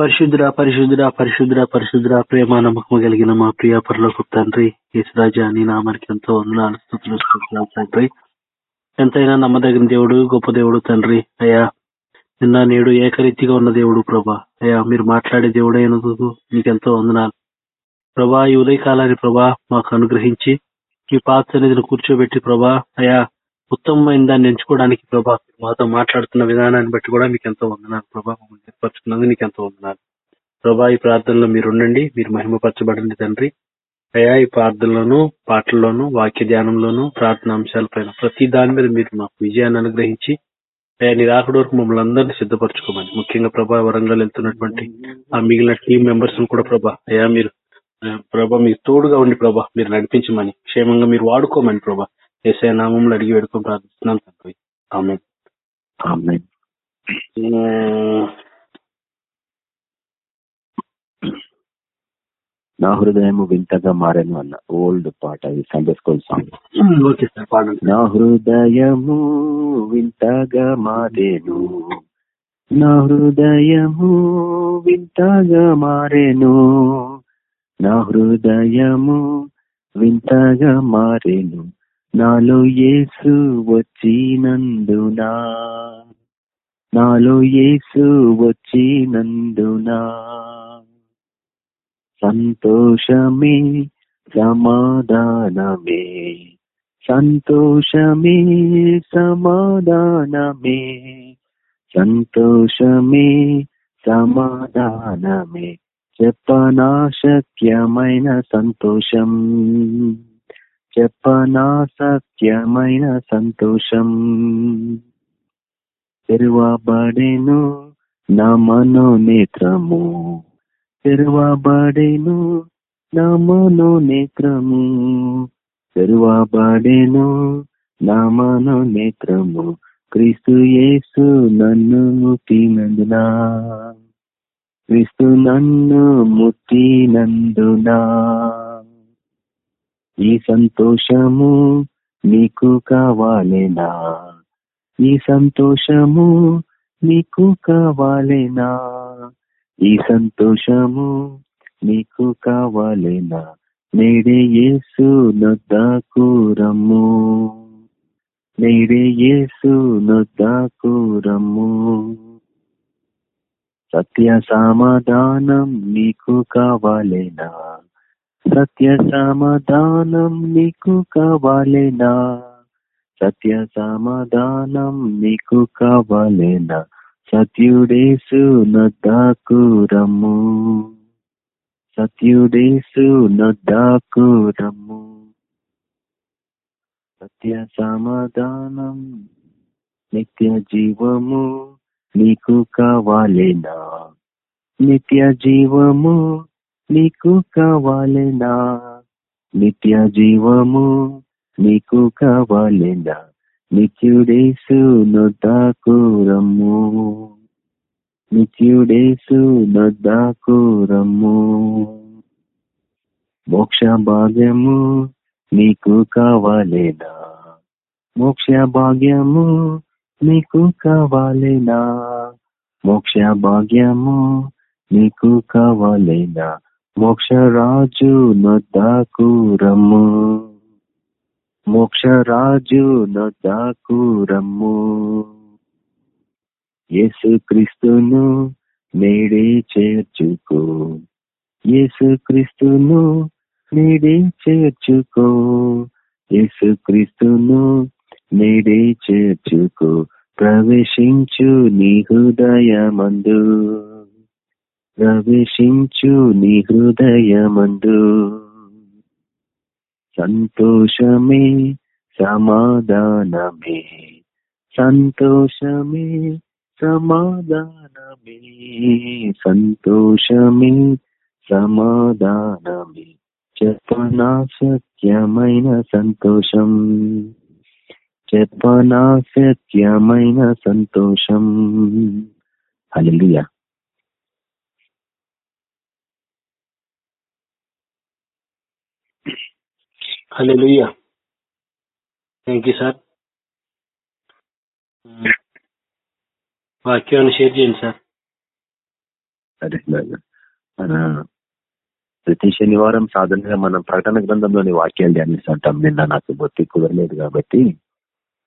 పరిశుద్ధుడ పరిశుద్ధుడ పరిశుద్ధుడ పరిశుద్ధుడ ప్రేమ నమ్మకం కలిగిన మా ప్రియ పరలోకి తండ్రి యేసురాజా నీ నామానికి ఎంతో వందనాలు స్థుతులు స్తోత్రాలు తండ్రి. ఎంతైనా నమ్మదగిన దేవుడు గొప్ప దేవుడు తండ్రి. అయ్యా నిన్న నేడు ఏకరీతిగా ఉన్న దేవుడు ప్రభా. అయ్యా మీరు మాట్లాడే దేవుడే మీకెంతో నీకెంతో వందనాలు. ప్రభా ఈ ఉదయకాలాన్ని ప్రభా మాకు అనుగ్రహించి ఈ పాత సన్నిధిని కూర్చోబెట్టి ప్రభా అయా ఉత్తమమైన దాన్ని ఎంచుకోవడానికి ప్రభా మాతో మాట్లాడుతున్న విధానాన్ని బట్టి కూడా మీకు ఎంతో వందనాలు ప్రభా. మమ్మల్ని ఏర్పరచుకున్నందుకు నీకు ఎంతో వందనాలు. ప్రభా ఈ ప్రార్థనలో మీరు ఉండండి మీరు మహిమపరచబడండి తండ్రి. అయా ఈ ప్రార్థనలోను పాటల్లోను వాక్య ధ్యానంలోను ప్రార్థన అంశాలపైన ప్రతి దాని మీద మీరు మాకు విజయాన్ని అనుగ్రహించి అయా నిరాకుడు వరకు మమ్మల్ని అందరినీ సిద్ధపరచుకోమని. ముఖ్యంగా ప్రభా వరంగల్ వెళ్తున్నటువంటి ఆ మిగిలిన టీం మెంబర్స్ కూడా ప్రభా అయా మీరు ప్రభా మీరు తోడుగా ఉండి ప్రభా మీరు నడిపించమని క్షేమంగా మీరు వాడుకోమని ప్రభా. ఏసఐ నామంలో అడిగి వేడుకొని ప్రార్థిస్తున్నాను తండ్రి. ఆమె ఆమేన్. నా హృదయము వింతగా మారాను అన్న ఓల్డ్ పాట ఈ సండే స్కూల్ సాంగ్. నా హృదయము వింతగా మారేను. నా హృదయము వింతగా మారేను. నా హృదయము వింతగా మారేను. నాలో యేసు వచ్చినందునా నాలో యేసు వచ్చినందునా సంతోషమే సమాధానమే. సంతోషమే సమాధానమే. సంతోషమే సమాధానమే. చెప్పనాశక్యమైన సంతోషం. చెప్పనా సత్యమైన సంతోషం. తెరువబడేను నా మనోనేత్రము. తెరువబడేను నా మనోనేత్రము. తెరువబడేను నా మనోనేత్రము. క్రీస్తు యేసు నన్ను ముట్టినందునా? క్రీస్తు నన్ను ముట్టినందునా? ఈ సంతోషము నీకు కావాలేనా? ఈ సంతోషము నీకు కావాలేనా? ఈ సంతోషము నీకు కావాలేనా? నేడే యేసు నొద్దకు రమ్ము. నేడే యేసు నొద్దకు రమ్ము. సత్య సమాధానం నీకు కావాలేనా? సత్య సమాధానం నీకు కావాలేనా? సత్య సమాధానం నీకు కావాలేనా? సత్యుడేసు నొద్దకు రమ్ము సత్యుడేసు నొద్దకు రమ్ము సత్య సమాధానం నిత్య జీవము నీకు కావాలేనా? నిత్య జీవము నీకు కావాలేనా? నిత్య జీవము నీకు కావాలేనా? నిత్యుడేసు నొద్దకు రమ్ము నిత్యుడేసు నొద్దకు మోక్ష భాగ్యము నీకు కావాలేనా? మోక్ష భాగ్యము నీకు కావాలేనా? మోక్ష భాగ్యము నీకు కావాలేనా? మోక్ష రాజు నొద్దకు రమ్ము మోక్ష రాజు నొద్దకు రమ్ము యేసు నేడే చేర్చుకో. యేసు క్రీస్తును నేడే చేర్చుకో. యేసు క్రిస్తును నేడే చేర్చుకో. ప్రవేశించు నీ హృదయమందు. ప్రవేశించు నీ హృదయమందు. సంతోషమే సమాధానమే. సంతోషమే సమాధానమే. సంతోషమే సమాధానమే. చెప్పనా సత్యమైన సంతోషం. చెప్పనా సత్యమైన సంతోషం. Hallelujah. Hallelujah thank you sir వాక్యాన్ని షేర్ చేయండి సార్ అదే మన ప్రతి శనివారం సాధారణంగా మనం ప్రకటన గ్రంథంలోని వాక్యాలు ధ్యానిస్తుంటాం నిన్న నాకు బొత్తి కుదరలేదు కాబట్టి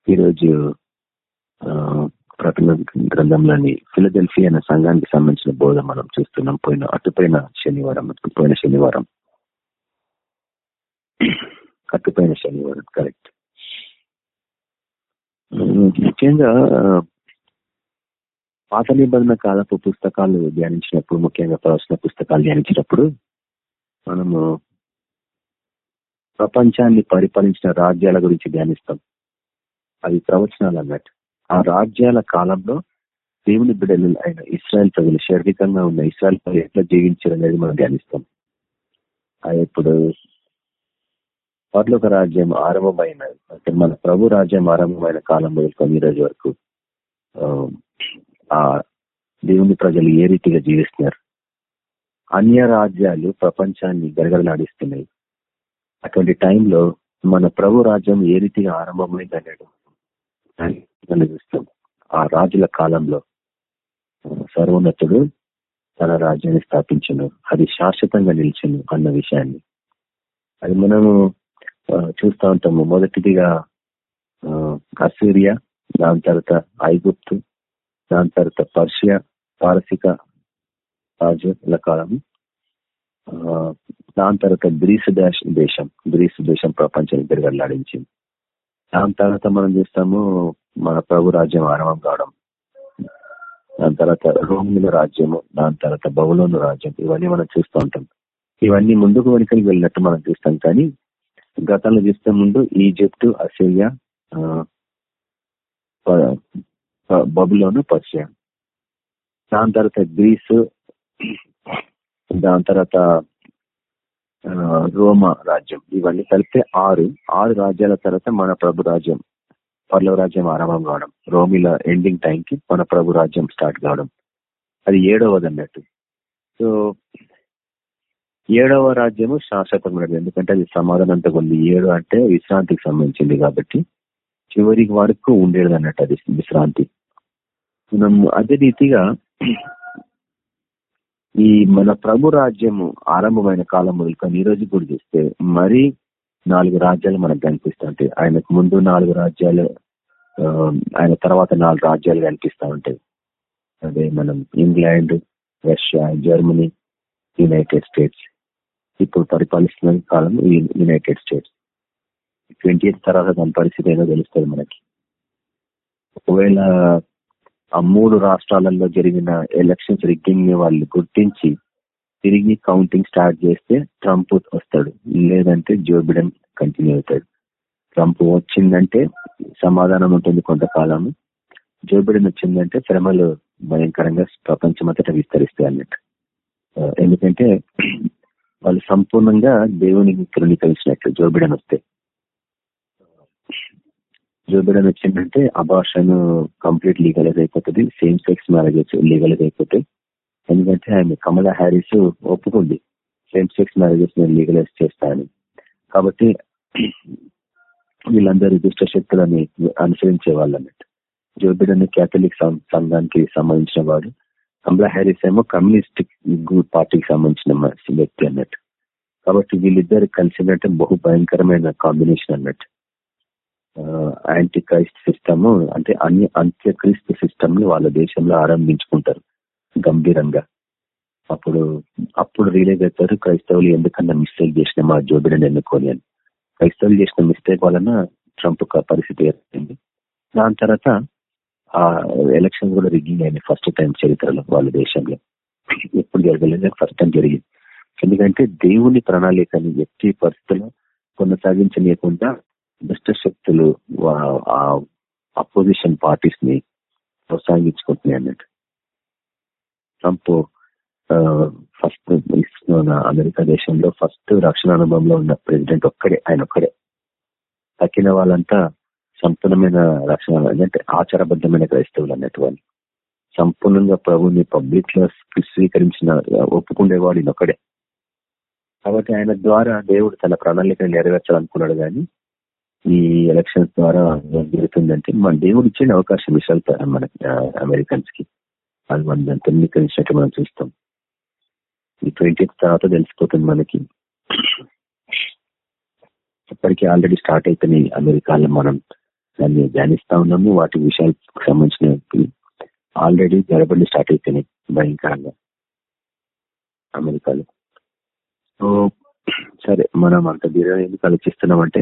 ఈరోజు ప్రకటన గ్రంథంలోని ఫిలదెల్ఫీ అనే సంఘానికి సంబంధించిన బోధ మనం చూస్తున్నాం పోయిన అటుపోయిన శనివారం అటుపోయిన శనివారం కట్టుపోయిన శనివారం. కరెక్ట్ ముఖ్యంగా పాత నిబంధన కాలపు పుస్తకాలు ధ్యానించినప్పుడు ముఖ్యంగా ప్రవచన పుస్తకాలు ధ్యానించినప్పుడు మనము ప్రపంచాన్ని పరిపాలించిన రాజ్యాల గురించి ధ్యానిస్తాం. అవి ప్రవచనాలు అన్నట్టు. ఆ రాజ్యాల కాలంలో దేవుని బిడ్డలు అయిన ఇస్రాయల్ ప్రజలు శారీరకంగా ఉన్న ఇస్రాయల్ ప్రజలు ఎట్లా జీవించారనేది మనం ధ్యానిస్తాం. ఇప్పుడు పర్లోక రాజ్యం ఆరంభమైన అంటే మన ప్రభు రాజ్యం ఆరంభమైన కాలం మొదలుకొని ఈ రోజు వరకు ఆ దేవుని ప్రజలు ఏ రీతిగా జీవిస్తున్నారు? అన్య రాజ్యాలు ప్రపంచాన్ని గడగడలాడిస్తున్నాయి. అటువంటి టైంలో మన ప్రభు రాజ్యం ఏ రీతిగా ఆరంభమైంది అన్నాడు చూస్తాం. ఆ రాజుల కాలంలో సర్వోన్నతుడు తన రాజ్యాన్ని స్థాపించను. అది శాశ్వతంగా నిలిచను అన్న విషయాన్ని. అది మనము చూస్తూ ఉంటాము మొదటిదిగా అసూరియా దాని తర్వాత ఐగుప్తు దాని తర్వాత పర్షియా పారసిక రాజుల కాలం దాని తర్వాత గ్రీసు దేశం గ్రీసు దేశం ప్రపంచాన్ని తిరగలాడించింది. దాని తర్వాత మనం చూస్తాము మన ప్రభు రాజ్యం ఆరంభం కావడం. దాని తర్వాత రోమిల రాజ్యము దాని తర్వాత బహులోను రాజ్యం ఇవన్నీ మనం చూస్తూ ఉంటాం. ఇవన్నీ ముందుకు వెనుకలు వెళ్ళినట్టు మనం చూస్తాం. కానీ గతంలో చూస్తే ముందు ఈజిప్ట్ అసేరియా బబులోను పర్షియా. దాని తర్వాత గ్రీసు దాని తర్వాత రోమా రాజ్యం. ఇవన్నీ కలిపితే ఆరు. ఆరు రాజ్యాల తర్వాత మన ప్రభు రాజ్యం పర్లవ రాజ్యం ఆరంభం కావడం. రోమిల ఎండింగ్ టైంకి మన ప్రభు రాజ్యం స్టార్ట్ కావడం. అది ఏడవది అన్నట్టు. సో ఏడవ రాజ్యము శాశ్వతమైనది. ఎందుకంటే అది సమాధానంతో ఉంది. ఏడు అంటే విశ్రాంతికి సంబంధించింది కాబట్టి చివరికి వరకు ఉండేది అన్నట్టు అది విశ్రాంతి. మనం అదే రీతిగా ఈ మన ప్రభు రాజ్యము ఆరంభమైన కాలం మొదలుకొని ఈ రోజు కూడా చూస్తే మరీ నాలుగు రాజ్యాలు మనకు కనిపిస్తూ ఉంటాయి. ఆయనకు ముందు నాలుగు రాజ్యాలు ఆయన తర్వాత నాలుగు రాజ్యాలు కనిపిస్తూ ఉంటాయి. అదే మనం England Russia Germany United States ఇప్పుడు పరిపాలిస్తున్న కాలం యునైటెడ్ స్టేట్స్ ట్వంటీ ఎయిత్ తర్వాత దాని పరిస్థితి ఏదో తెలుస్తుంది మనకి. ఒకవేళ ఆ మూడు రాష్ట్రాలలో జరిగిన ఎలక్షన్స్ రిగ్గింగ్ని వాళ్ళు గుర్తించి తిరిగి కౌంటింగ్ స్టార్ట్ చేస్తే ట్రంప్ వస్తాడు. లేదంటే జో బిడెన్ కంటిన్యూ అవుతాడు. ట్రంప్ వచ్చిందంటే సమాధానం ఉంటుంది కొంతకాలము. జో బిడెన్ వచ్చిందంటే శ్రమలు భయంకరంగా ప్రపంచమంతటా విస్తరిస్తాయి అన్నట్టు. ఎందుకంటే వాళ్ళు సంపూర్ణంగా దేవునికి తృణీకరించినట్లు జో వస్తే. జో వచ్చిందంటే అబార్షన్ కంప్లీట్ లీగలైజ్ అయిపోతుంది సేమ్ సెక్స్ మ్యారేజెస్ లీగలైజ్ అయిపోతాయి ఎందుకంటే ఆయన కమలా హ్యారిస్ ఒప్పుకుంది సేమ్ సెక్స్ మ్యారేజెస్ నేను లీగలైజ్ చేస్తాను కాబట్టి వీళ్ళందరూ దుష్ట శక్తులని అనుసరించే వాళ్ళు అన్నట్టు జో కేథలిక్ సంఘానికి సంబంధించిన వాడు. కమలా హ్యారిస్ ఏమో కమ్యూనిస్ట్ పార్టీకి సంబంధించిన వ్యక్తి అన్నట్టు. కాబట్టి వీళ్ళిద్దరు కలిసినట్టు బహు భయంకరమైన కాంబినేషన్ అన్నట్టు. యాంటీ క్రైస్ట్ సిస్టమ్ అంటే అన్ని అంత్యక్రీస్తు సిస్టమ్ని వాళ్ళ దేశంలో ఆరంభించుకుంటారు గంభీరంగా. అప్పుడు అప్పుడు రియలైజ్ అవుతారు క్రైస్తవులు ఎందుకన్నా మిస్టేక్ చేసిన మా జోబిడని ఎన్నుకొని అని. క్రైస్తవులు చేసిన మిస్టేక్ వలన ట్రంప్ పరిస్థితి ఏర్పడింది. దాని తర్వాత ఆ ఎలక్షన్ కూడా రిగ్గింగ్ అయింది ఫస్ట్ టైం చరిత్రలో వాళ్ళ దేశంలో. ఎప్పుడు జరగలేదు ఫస్ట్ టైం జరిగింది. ఎందుకంటే దేవుని ప్రణాళికని ఎట్టి పరిస్థితుల్లో కొనసాగించలేకుండా దుష్ట శక్తులు అపోజిషన్ పార్టీస్ని ప్రోత్సహించుకుంటున్నాయి అన్నట్టు. ట్రంప్ ఫస్ట్ అమెరికా దేశంలో ఫస్ట్ రక్షణ అనుభవంలో ఉన్న ప్రెసిడెంట్ ఒక్కడే ఆయన ఒక్కడే. తక్కిన వాళ్ళంతా సంపూర్ణమైన రక్షణ అంటే ఆచారబద్ధమైన క్రైస్తవులు అన్నట్టు వాళ్ళు సంపూర్ణంగా ప్రభుని పబ్లిక్లో స్వీకరించిన ఒప్పుకుండేవాడు ఈయనొక్కడే. కాబట్టి ఆయన ద్వారా దేవుడు తన ప్రణాళికను నెరవేర్చాలనుకున్నాడు కానీ ఈ ఎలక్షన్స్ ద్వారా జరుగుతుందంటే మన దేవుడు ఇచ్చిన అవకాశం విషయాలు మన అమెరికన్స్కి వాళ్ళు మన తృణీకరించినట్టు మనం చూస్తాం. ఈ ట్వంటీ తర్వాత తెలిసిపోతుంది మనకి. ఇప్పటికీ ఆల్రెడీ స్టార్ట్ అయిపోయినాయి అమెరికాలో మనం దాన్ని ధ్యానిస్తా ఉన్నాము. వాటి విషయాలకు సంబంధించిన ఆల్రెడీ గడబడి స్టార్ట్ అయిపోయినాయి భయంకరంగా అమెరికాలో. సో సరే మనం అంత దీర్ఘంగా ఎందుకు ఆలోచిస్తున్నామంటే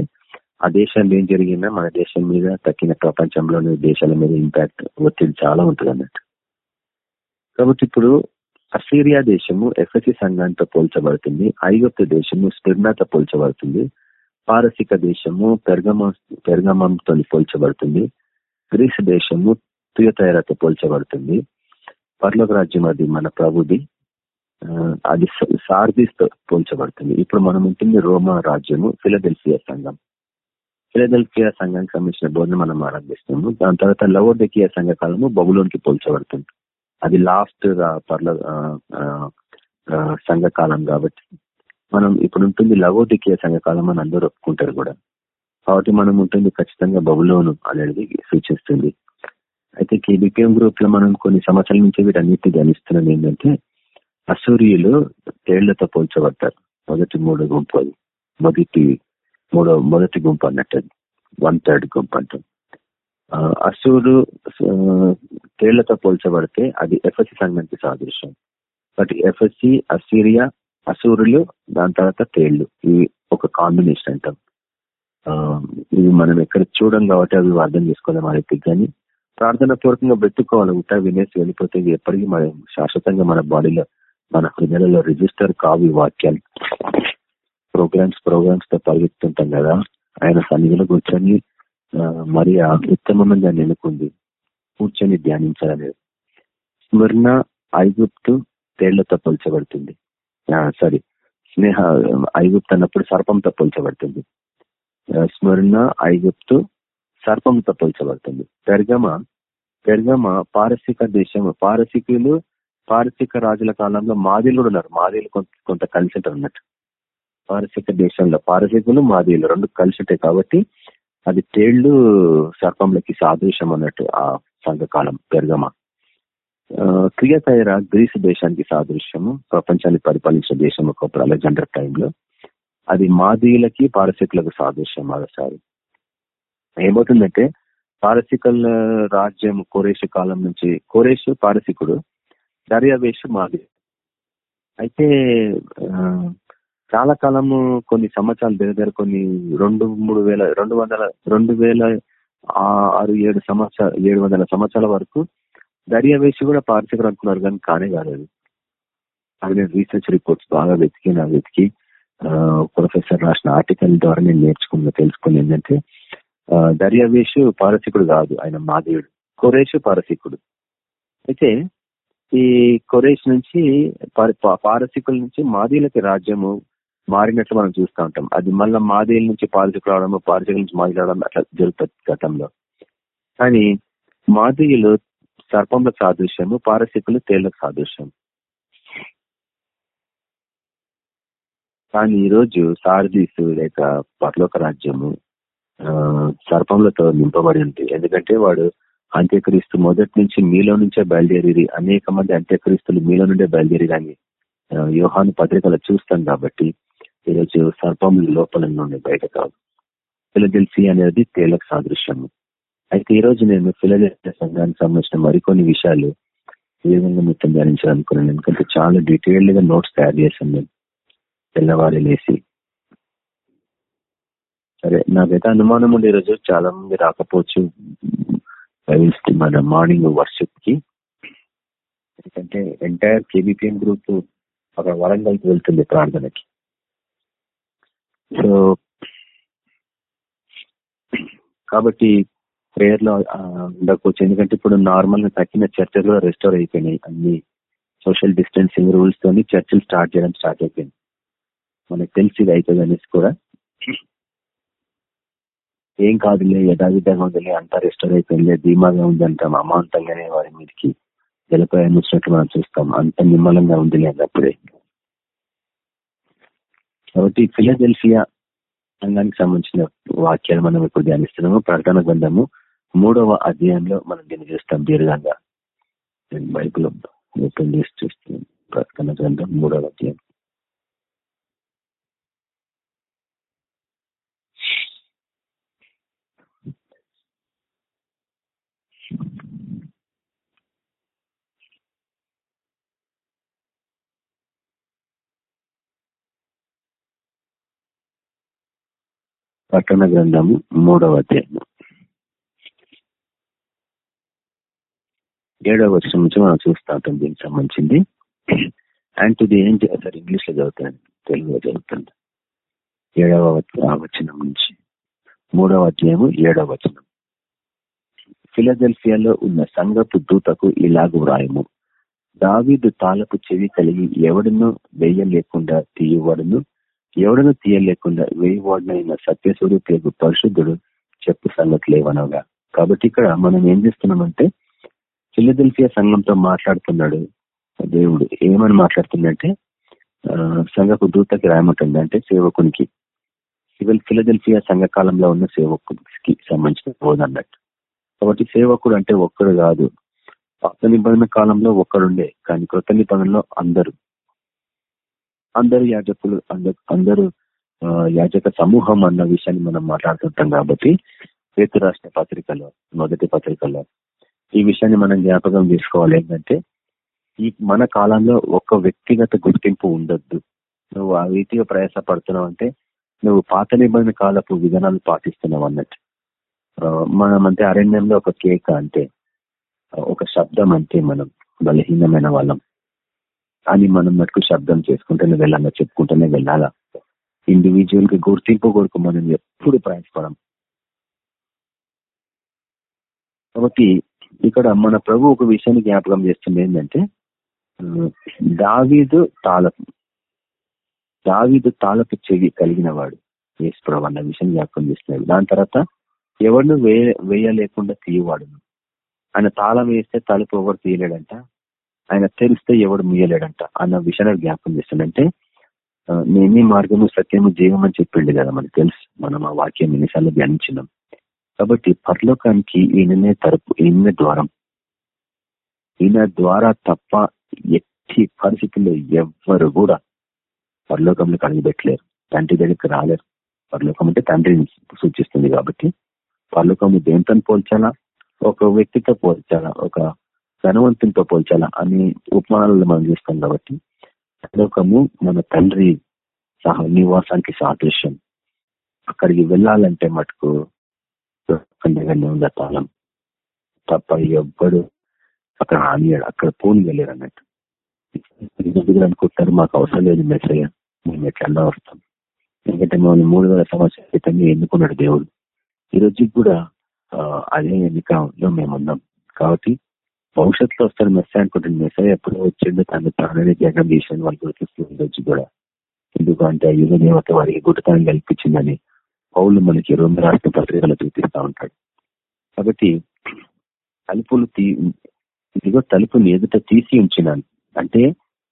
ఆ దేశాల్లో ఏం జరిగినా మన దేశం మీద తక్కిన ప్రపంచంలోని దేశాల మీద ఇంపాక్ట్ ఒత్తిడి చాలా ఉంటుంది అన్నట్టు. కాబట్టి ఇప్పుడు అసీరియా దేశము ఎఫ్ఎసి సంఘంతో పోల్చబడుతుంది. ఐగుప్త దేశము స్పిర్నాతో పోల్చబడుతుంది. పారసిక దేశము పెర్గమ పెర్గమంతో పోల్చబడుతుంది. గ్రీస్ దేశము తుయతైరతో పోల్చబడుతుంది. పర్లోక రాజ్యం అది మన ప్రభుది. అది సార్దీస్తో పోల్చబడుతుంది. ఇప్పుడు మనం ఉంటుంది రోమా రాజ్యము ఫిలదెల్ఫియా సంఘం. ఫిలదెల్ఫియా సంఘానికి సంబంధించిన బోధన మనం ఆరంభిస్తున్నాము. దాని తర్వాత లవోడెకియా సంఘ కాలము బబులోనికి పోల్చబడుతుంది. అది లాస్ట్ పర్ల సంఘకాలం కాబట్టి. మనం ఇప్పుడు ఉంటుంది లవోదికీయ సంఘకాలం అని అందరూ ఒప్పుకుంటారు కూడా. కాబట్టి మనం ఉంటుంది ఖచ్చితంగా బబులోను అనేది సూచిస్తుంది. అయితే కేబిపిఎం గ్రూప్లో మనం కొన్ని సంవత్సరాల నుంచి వీటన్నిటిని ధ్యానిస్తున్నాం ఏంటంటే అసూరియులు తేళ్ళతో పోల్చబడతారు. మొదటి మూడు గుంపు అది. మొదటి మూడో మొదటి గుంపు అన్నట్టు వన్ థర్డ్ గుంపు అంటాం. అసూరు తేళ్ళతో పోల్చబడితే అది ఎఫ్ఎస్సి సంఘానికి సాదృశ్యం. బట్ ఎఫ్ఎస్సి అసీరియా అసూరులు దాని తర్వాత తేళ్ళు. ఇవి ఒక కాంబినేషన్ అంటాం. ఇవి మనం ఎక్కడ చూడం కాబట్టి అవి అర్థం చేసుకోవాలి మన కానీ. ప్రార్థన పూర్వకంగా పెట్టుకోవాలి. ఉంటా వినేసి వెళ్ళిపోతే ఎప్పటికీ మనం శాశ్వతంగా మన బాడీలో మన హృదయలలో రిజిస్టర్ కావు వాక్యాలు. ప్రోగ్రామ్స్ ప్రోగ్రామ్స్తో పరిగెత్తుంటాం కదా. ఆయన సన్నిధిలో కూర్చొని మరి ఉత్తమమైన దాన్ని ఎన్నుకుంది కూర్చొని ధ్యానించాలనేది. స్మరణ ఐగుప్తు తేళ్ళతో పోల్చబడుతుంది. సారీ స్నేహ ఐగుప్తు అన్నప్పుడు సర్పంతో పోల్చబడుతుంది. స్మరణ ఐగుప్తు సర్పంతో పోల్చబడుతుంది. పెర్గమ పెర్గమ పారసిక దేశం. పారసికులు పారసిక రాజుల కాలంలో మాదిలు కూడా ఉన్నారు. మాదిలు కొంత కలిసి ఉంటారు అన్నట్టు పారసిక దేశంలో పారసికులు మాదిలు రెండు కలిసి ఉంటాయి కాబట్టి అది తేళ్ళు సర్పంలకి సాదృశ్యం అన్నట్టు ఆ సంఘకాలం పెర్గమ. క్రియతైర గ్రీసు దేశానికి సాదృశ్యము ప్రపంచాన్ని పరిపాలించిన దేశం ఒకప్పుడు అలెగ్జాండర్ టైంలో. అది మాదీయులకి పారసికులకు సాదృశ్యం మరోసారి ఏమవుతుందంటే పారసికల్ రాజ్యం కోరేషు కాలం నుంచి కోరేషు పారసికుడు దర్యావేషు మాది. అయితే చాలా కాలము కొన్ని సంవత్సరాలు దగ్గర కొన్ని రెండు మూడు వేల రెండు వందల రెండు వేల ఆరు ఏడు సంవత్సరాలు ఏడు వందల సంవత్సరాల వరకు దర్యావేసి కూడా పారసికుడు అనుకున్నారు కానీ కానే కాదు అది. అది నేను రీసెర్చ్ రిపోర్ట్స్ బాగా వెతికి నా వెతికి ప్రొఫెసర్ రాసిన ఆర్టికల్ ద్వారా నేను నేర్చుకున్న తెలుసుకుని ఏంటంటే దర్యావేషు పారసికుడు కాదు ఆయన మాదేవుడు కొరేషు పారసికుడు. అయితే ఈ కొరేష్ నుంచి పారసికుల నుంచి మాదీలకి రాజ్యము మారినట్లు మనం చూస్తూ ఉంటాం. అది మళ్ళీ మాదేల నుంచి పారసికులు రావడం పారసికుల నుంచి మాది రావడం అట్లా జరుగుతుంది గతంలో. కానీ మాదీయులు సర్పంల సాదృశ్యము పారసికులు తేళ్ళకు సాదృశ్యం. కానీ ఈరోజు సారదీసు లేక పర్లోక రాజ్యము సర్పంలతో నింపబడి ఉంది. ఎందుకంటే వాడు అంత్యక్రీస్తు మొదటి నుంచి మీలో నుంచే బయలుదేరి అనేక మంది అంత్యక్రీస్తులు మీలో నుండే బయలుదేరి కానీ వ్యూహాను పత్రికలు చూస్తాం కాబట్టి ఈరోజు సర్పములు లోపల నుండి బయట కాదు ఫిలదెల్ఫీ అనేది తేలకు సాదృశ్యము. అయితే ఈ రోజు నేను ఫిలదెల్ఫియా సంఘానికి సంబంధించిన మరికొన్ని విషయాలు ఏ విధంగా మొత్తం ధ్యానించాలనుకున్నాను. ఎందుకంటే చాలా డీటెయిల్డ్గా నోట్స్ తయారు చేశాను నేను. తెల్లవారి లేసి. సరే నాకైతే అనుమానం ఉండే రోజు చాలా మంది రాకపోవచ్చు మన మార్నింగ్ వర్షిప్కి ఎందుకంటే ఎంటైర్ కేబిపిఎం గ్రూప్ ఒక వరంగల్కి వెళ్తుంది ప్రార్థనకి. సో కాబట్టి ప్రేయర్లో ఉండకపోవచ్చు. ఎందుకంటే ఇప్పుడు నార్మల్గా తక్కిన చర్చలు కూడా రెస్టోర్ అయిపోయినాయి. అన్ని సోషల్ డిస్టెన్సింగ్ రూల్స్ తోని చర్చలు స్టార్ట్ చేయడం స్టార్ట్ అయిపోయింది. మనకు తెలిసి ఇది అవుతుంది అనేసి కూడా ఏం కాదులే యథావిధంగా ఉందిలే అంతా రెస్టోర్ అయిపోయింది ధీమాగా ఉంది అంటాం అమాంతంగానే వారి మీదకి జలపాయం మనం చూస్తాం. అంత నిమ్మలంగా ఉందిలే అన్నప్పుడే. కాబట్టి ఫిలదెల్ఫియా సంఘానికి సంబంధించిన వాక్యాలు మనం ఇప్పుడు ధ్యానిస్తున్నాము. ప్రకటన గ్రంథము మూడవ అధ్యాయంలో మనం దీన్ని చూస్తాం దీర్ఘంగా. నేను బైబుల్ ఓపెన్ చేసి చూస్తున్నాను ప్రకటన గ్రంథం మూడవ అధ్యాయం. పట్టణ గ్రంథము మూడవ అధ్యాయము ఏడవ వర్షం నుంచి మనం చూస్తా ఉంటాం దీనికి సంబంధించింది. అండ్ టు ది ఏం చేస్తారు ఇంగ్లీష్లో చదువుతాను తెలుగులో చదువుతాను ఏడవ వచనం నుంచి. మూడవ అధ్యాయము ఏడవ వచనం. ఫిలదెల్ఫియాలో ఉన్న సంగపు దూతకు ఇలాగు వ్రాయము. దావీదు తాలపు చెవి కలిగి ఎవడను వేయలేకుండా తీయవాడును. ఎవడను తీయలేకుండా వేయవాడునైన సత్యస్వరూపేగు పరిశుద్ధుడు చెప్పు సంగతి లేవనగా. కాబట్టి ఇక్కడ మనం ఏం చేస్తున్నామంటే ఫిలిదెల్ఫియా సంఘంతో మాట్లాడుతున్నాడు దేవుడు. ఏమని మాట్లాడుతుందంటే సంఘపు దూతకి రాయమంటుంది. అంటే సేవకునికి. సివిల్ ఫిలదెల్ఫియా సంఘకాలంలో ఉన్న సేవకునికి సంబంధించిన బోధ అన్నట్టు. కాబట్టి సేవకుడు అంటే ఒక్కడు కాదు. పాత నిబంధన కాలంలో ఒక్కడుండే. కానీ కృత నిబంధనలో అందరూ. అందరు యాజకులు అందరూ యాజక సమూహం అన్న విషయాన్ని మనం మాట్లాడుతుంటాం కాబట్టి రేతు రాష్ట్ర పత్రికలో మొదటి పత్రికలో ఈ విషయాన్ని మనం జ్ఞాపకం తీసుకోవాలి ఏంటంటే ఈ మన కాలంలో ఒక వ్యక్తిగత గుర్తింపు ఉండొద్దు. నువ్వు ఆ రీతిగా ప్రయాసపడుతున్నావు అంటే నువ్వు పాత నిబంధన కాలపు విధానాలు పాటిస్తున్నావు అన్నట్టు. మనం అంటే అరణ్యంలో ఒక కేక అంటే ఒక శబ్దం అంటే మనం బలహీనమైన వాళ్ళం. అని మనం మటుకు శబ్దం చేసుకుంటూనే వెళ్ళాలా చెప్పుకుంటూనే వెళ్ళాలా? ఇండివిజువల్కి గుర్తింపు కొరకు మనం ఎప్పుడు ప్రయాసపడం. కాబట్టి ఇక్కడ మన ప్రభు ఒక విషయాన్ని జ్ఞాపకం చేస్తుంది ఏంటంటే దావీదు తాళపు దావీదు తాళపు చెవి కలిగిన వాడు యేసుప్రభు అన్న విషయం జ్ఞాపకం చేస్తున్నాడు. దాని తర్వాత ఎవరిను వేయ వేయలేకుండా తీయవాడు. ఆయన తాళం వేస్తే తలుపు ఎవరు తీయలేడంట ఆయన తెలిస్తే ఎవడు ముయ్యలేడంట అన్న విషయాన్ని జ్ఞాపకం చేస్తుందంటే నేనే మార్గము సత్యము జీవం అని చెప్పిండు కదా మనకు తెలుసు. మనం ఆ వాక్యం ఎన్నిసార్లు ధ్యానించినాం. కాబట్టి పరలోకానికి ఈయననే తరపు ఈయన ద్వారం. ఈయన ద్వారా తప్ప ఎట్టి పరిస్థితుల్లో ఎవ్వరు కూడా పరలోకంలో కడిగిపెట్టలేరు తండ్రి దగ్గరికి రాలేరు. పరలోకం అంటే తండ్రిని సూచిస్తుంది కాబట్టి పరలోకము దేంతో పోల్చాలా? ఒక వ్యక్తితో పోల్చాలా? ఒక ధనవంతునితో పోల్చాలా? అని ఉపమానాలను మనం చూస్తాం కాబట్టి పరలోకము మన తండ్రి సహ నివాసానికి సాదృశ్యం. అక్కడికి వెళ్ళాలంటే మటుకు దగ్గరనే ఉంది తాళం. తప్ప ఎవ్వడు అక్కడ ఆనియాడు అక్కడ పోని వెళ్ళారు అన్నట్టు. అనుకుంటారు? మాకు అవసరం లేదు మెసయ్య మేము ఎట్లా వస్తాం? ఎందుకంటే మమ్మల్ని మూడు వేల సంవత్సరాల క్రితం ఎన్నుకున్నాడు దేవుడు. ఈ రోజు కూడా అదే ఎన్నికలో మేమున్నాం కాబట్టి భవిష్యత్తులో వస్తారు మెస్సా అనుకుంటుంది. మెస్సా ఎప్పుడో వచ్చిండు. తను ప్రాణాన్ని త్యాగం చేసిన వాళ్ళు గుర్తిస్తుంది రోజు కూడా. ఎందుకు అంటే యుగ దేవత వారికి గుట్టతాన్ని కల్పించిందని పౌలు మనకి రెండు రాష్ట్ర పత్రికలు చూపిస్తా ఉంటాడు. కాబట్టి తలుపులు తీ ఇదిగో తలుపుని ఎదుట తీసి ఉంచినాను. అంటే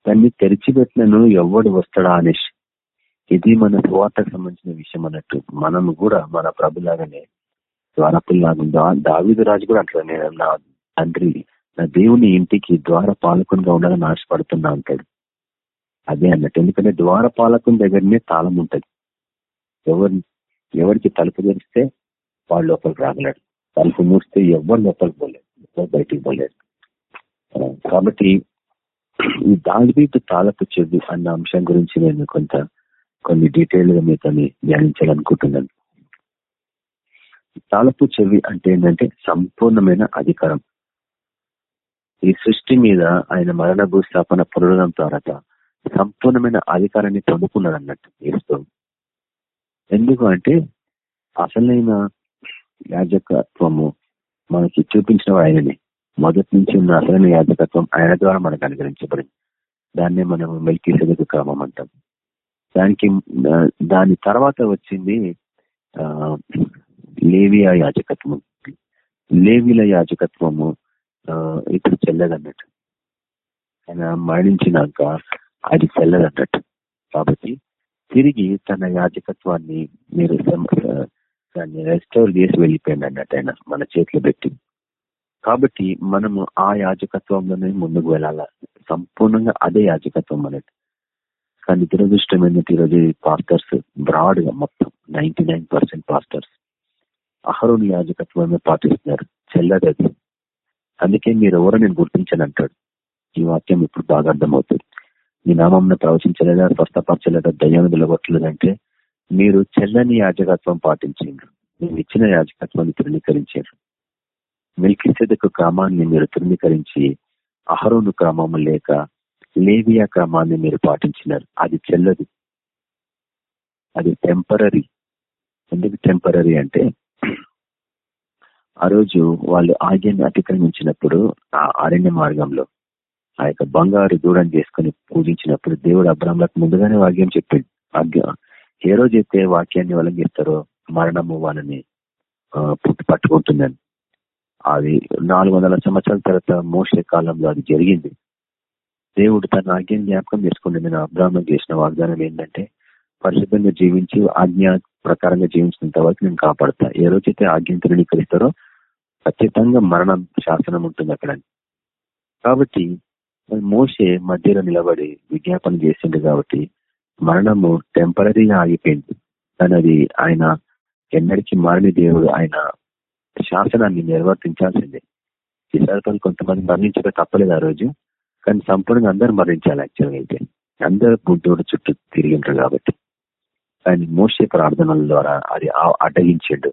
దాన్ని తెరిచిపెట్టినను ఎవడు వస్తాడా అనేసి ఇది మన స్వార్థకు సంబంధించిన విషయం అన్నట్టు. మనం కూడా మన ప్రభులాగానే ద్వారపుల్లాగా దావిదు రాజు కూడా అట్లా నేను నా తండ్రి నా దేవుని ఇంటికి ద్వార పాలకునిగా ఉండాలని ఆశపడుతున్నా అంటాడు. అదే అన్నట్టు. ఎందుకంటే ద్వార పాలకుని దగ్గరనే తాళం ఉంటది. ఎవరు ఎవరికి తలుపు తెరిస్తే వాళ్ళు లోపలికి రాగలడు తలుపు మూస్తే ఎవరు లోపలికి పోలేదు. ఎవరు బయటికి పోలేదు. కాబట్టి ఈ దాడిబీటు తాళపు చెవి అన్న అంశం గురించి నేను కొంత కొన్ని డీటెయిల్గా మీతో ధ్యానించాలనుకుంటున్నాను. తాళపు చెవి అంటే ఏంటంటే సంపూర్ణమైన అధికారం. ఈ సృష్టి మీద ఆయన మరణ భూస్థాపన పునరుదం తర్వాత సంపూర్ణమైన అధికారాన్ని పొందుకున్నాడు అన్నట్టు వేస్తూ ఎందుకు అంటే అసలైన యాజకత్వము మనకి చూపించిన ఆయనని. మొదటి నుంచి ఉన్న అసలైన యాజకత్వం ఆయన ద్వారా మనకు అనుగ్రహించబడింది. దాన్నే మనం మెల్కి సెదకు క్రమం అంటాం. దానికి దాని తర్వాత వచ్చింది లేవియా యాజకత్వం. లేవిల యాజకత్వము ఇప్పుడు చెల్లదన్నట్టు. ఆయన మరణించినాక అది చెల్లదన్నట్టు. కాబట్టి తిరిగి తన యాజకత్వాన్ని మీరు దాన్ని రెస్టోర్ చేసి వెళ్ళిపోయింది అన్నట్టు ఆయన మన చేతిలో పెట్టి. కాబట్టి మనము ఆ యాజకత్వంలోనే ముందుకు వెళ్ళాలా? సంపూర్ణంగా అదే యాజకత్వం అన్నట్టు కానీ దురదృష్టం ఏంటంటే ఈరోజు పాస్టర్స్ బ్రాడ్గా మొత్తం నైన్టీ పాస్టర్స్ అహరోని యాజకత్వమే పాటిస్తున్నారు. చెల్లదది. అందుకే మీరు ఎవరో నేను గుర్తించను అంటాడు ఈ వాక్యం ఇప్పుడు బాగా అర్థమవుతుంది. ఈ నామంను ప్రవచించలేదా స్వస్థపరచలేదా దయ్యాన్ని నిలబట్టలేదంటే మీరు చెల్లని యాజకత్వం పాటించారు మేము ఇచ్చిన యాజకత్వాన్ని తృణీకరించారు మిల్కిసెదకు క్రమాన్ని మీరు తృణీకరించి అహరోను క్రమము లేక లేవియా క్రమాన్ని మీరు పాటించినారు. అది చెల్లదు. అది టెంపరీ ఎందుకు టెంపరీ అంటే ఆ రోజు వాళ్ళు ఆజ్ఞాన్ని అతిక్రమించినప్పుడు ఆ అరణ్య మార్గంలో ఆ యొక్క బంగారు దూరం చేసుకుని పూజించినప్పుడు దేవుడు అబ్రాహ్మలకు ముందుగానే వాక్యం చెప్పాడు. ఆజ్ఞ ఏ రోజైతే వాక్యాన్ని ఉల్లంఘిస్తారో మరణము వాళ్ళని పుట్టి పట్టుకుంటుందని. అది నాలుగు వందల సంవత్సరాల తర్వాత మోసే కాలంలో అది జరిగింది. దేవుడు తన ఆజ్ఞ జ్ఞాపకం చేసుకుంటే నేను అబ్రాహ్మణం చేసిన వాగ్దానం ఏంటంటే పరిశుద్ధంగా జీవించి ఆజ్ఞ ప్రకారంగా జీవించినంత వరకు నేను కాపాడుతా. ఏ రోజైతే ఆజ్ఞను తృణీకరిస్తారో ఖచ్చితంగా మరణం శాసనం ఉంటుంది అక్కడ కాబట్టి మోసే మధ్యలో నిలబడి విజ్ఞాపన చేసిండు కాబట్టి మరణము టెంపరీగా ఆగిపోయింది. కానీ అది ఆయన ఎన్నడికి మరణి దేవుడు ఆయన శాసనాన్ని నిర్వర్తించాల్సిందే. ఈసారి కొంతమంది మరణించక తప్పలేదు ఆ రోజు కానీ సంపూర్ణంగా అందరూ మరణించాలి యాక్చువల్గా అయితే. అందరూ బుద్ధుడు చుట్టూ తిరిగింటారు కాబట్టి. కానీ మోసే ప్రార్థనల ద్వారా అది అడ్డగించాడు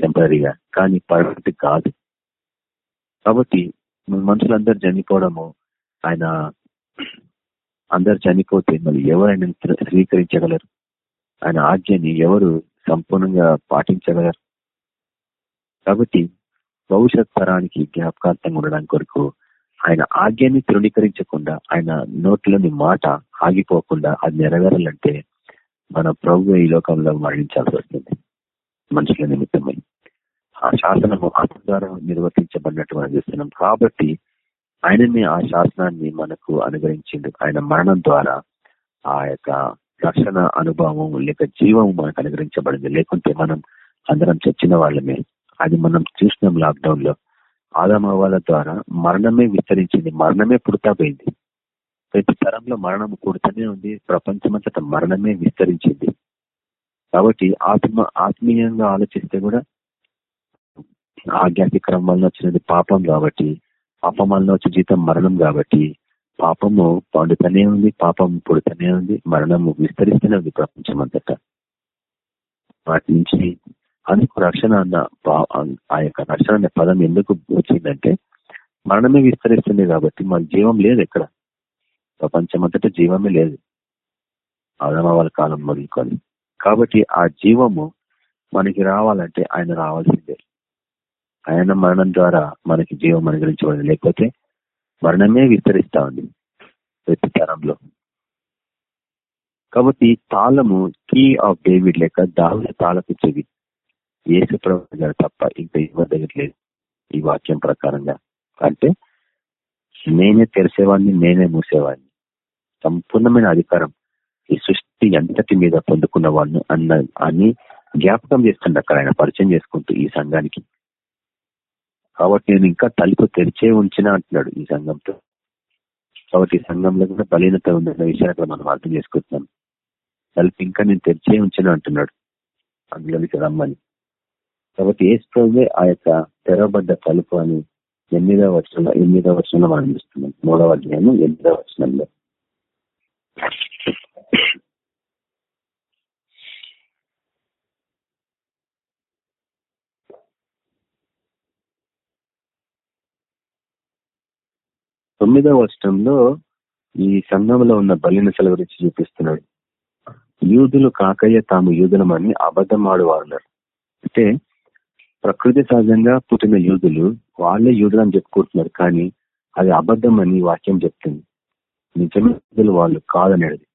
టెంపరీగా కానీ పర్ఫెక్ట్ కాదు. కాబట్టి మనుషులందరూ చనిపోవడము ఆయన అందరు చనిపోతే మళ్ళీ ఎవరైనా స్వీకరించగలరు? ఆయన ఆజ్ఞని ఎవరు సంపూర్ణంగా పాటించగలరు? కాబట్టి భవిష్యత్ తరానికి జ్ఞాపకార్థంగా ఉండడానికి కొరకు ఆయన ఆజ్ఞాన్ని తృణీకరించకుండా ఆయన నోట్లోని మాట ఆగిపోకుండా అది నెరవేరాలంటే మన ప్రభు ఈ లోకంలో మరణించాల్సి వస్తుంది. మనుషుల నిమిత్తమై. ఆ శాసనము ఆత్మ ద్వారా నిర్వర్తించబడినట్టు మనం చూస్తున్నాం. కాబట్టి ఆయననే ఆ శాసనాన్ని మనకు అనుగ్రహించిండు. ఆయన మరణం ద్వారా ఆ యొక్క రక్షణ అనుభవం లేక జీవం మనకు అనుగ్రహించబడింది. లేకుంటే మనం అందరం చచ్చిన వాళ్ళమే. అది మనం చూసినాం లాక్డౌన్లో ఆదామవాల ద్వారా మరణమే విస్తరించింది. మరణమే పుడతా పోయింది ప్రతి తరంలో మరణం పుడుతూనే ఉంది. ప్రపంచమంతట మరణమే విస్తరించింది. కాబట్టి ఆత్మ ఆత్మీయంగా ఆలోచిస్తే కూడా ఆజ్ఞాతిక్రమం వల్ల వచ్చినది పాపం కాబట్టి పాపం వల్ల వచ్చే జీతం మరణం కాబట్టి పాపము పండుతూనే ఉంది పాపం పుడుతూనే ఉంది మరణము విస్తరిస్తూనే ఉంది ప్రపంచం అంతటా వాటి నుంచి అందుకు రక్షణ అన్న ఆ యొక్క రక్షణ అనే పదం ఎందుకు వచ్చిందంటే మరణమే విస్తరిస్తుంది కాబట్టి మన జీవం లేదు ఎక్కడ. ప్రపంచం అంతటా జీవమే లేదు. ఆదమవాల కాలం మొదలుకొని. కాబట్టి ఆ జీవము మనకి రావాలంటే ఆయన రావాల్సిందే. ఆయన మరణం ద్వారా మనకి జీవం అనుగ్రహించబడింది. లేకపోతే మరణమే విస్తరిస్తా ఉంది ప్రతి తరంలో. కాబట్టి తాళము కీ ఆఫ్ డేవిడ్ లేక దావుల తాళపు చెవి. ఏసు ప్రభు గారు తప్ప ఇంకా ఎవరి దగ్గర లేదు ఈ వాక్యం ప్రకారంగా. అంటే నేనే తెరిసేవాడిని నేనే మూసేవాడిని. సంపూర్ణమైన అధికారం ఈ సృష్టి ఎంతటి మీద పొందుకున్న వాడిని అన్న అని జ్ఞాపకం చేస్తుండ అక్కడ ఆయన పరిచయం చేసుకుంటూ ఈ సంఘానికి. కాబట్టి నేను ఇంకా తలుపు తెరిచే ఉంచిన అంటున్నాడు ఈ సంఘంతో. కాబట్టి ఈ సంఘంలో కూడా బలీనత ఉందన్న విషయాన్ని మనం అర్థం చేసుకుంటున్నాం. తలుపు ఇంకా నేను తెరిచే ఉంచిన అంటున్నాడు. అందులోకి రమ్మని. కాబట్టి ఏ స్ప్రోవే ఆ యొక్క తెరవబడ్డ తలుపు అని ఎనిమిదవ వచనంలో ఎనిమిదవ వచనంలో మనం చూస్తున్నాం. మూడవ అధ్యాయం ఎనిమిదవ వచనంలో. తొమ్మిదవ వర్షంలో ఈ సంఘంలో ఉన్న బలినసల గురించి చూపిస్తున్నాడు. యూదులు కాకయ్య తాము యూదులమని అబద్ధం ఆడువారున్నారు అంటే ప్రకృతి సహజంగా పుట్టిన యూదులు వాళ్ళే యూదులు అని చెప్పుకుంటున్నారు కానీ అది అబద్ధం అని వాక్యం చెప్తుంది. నిజమైన వాళ్ళు కాదనేది.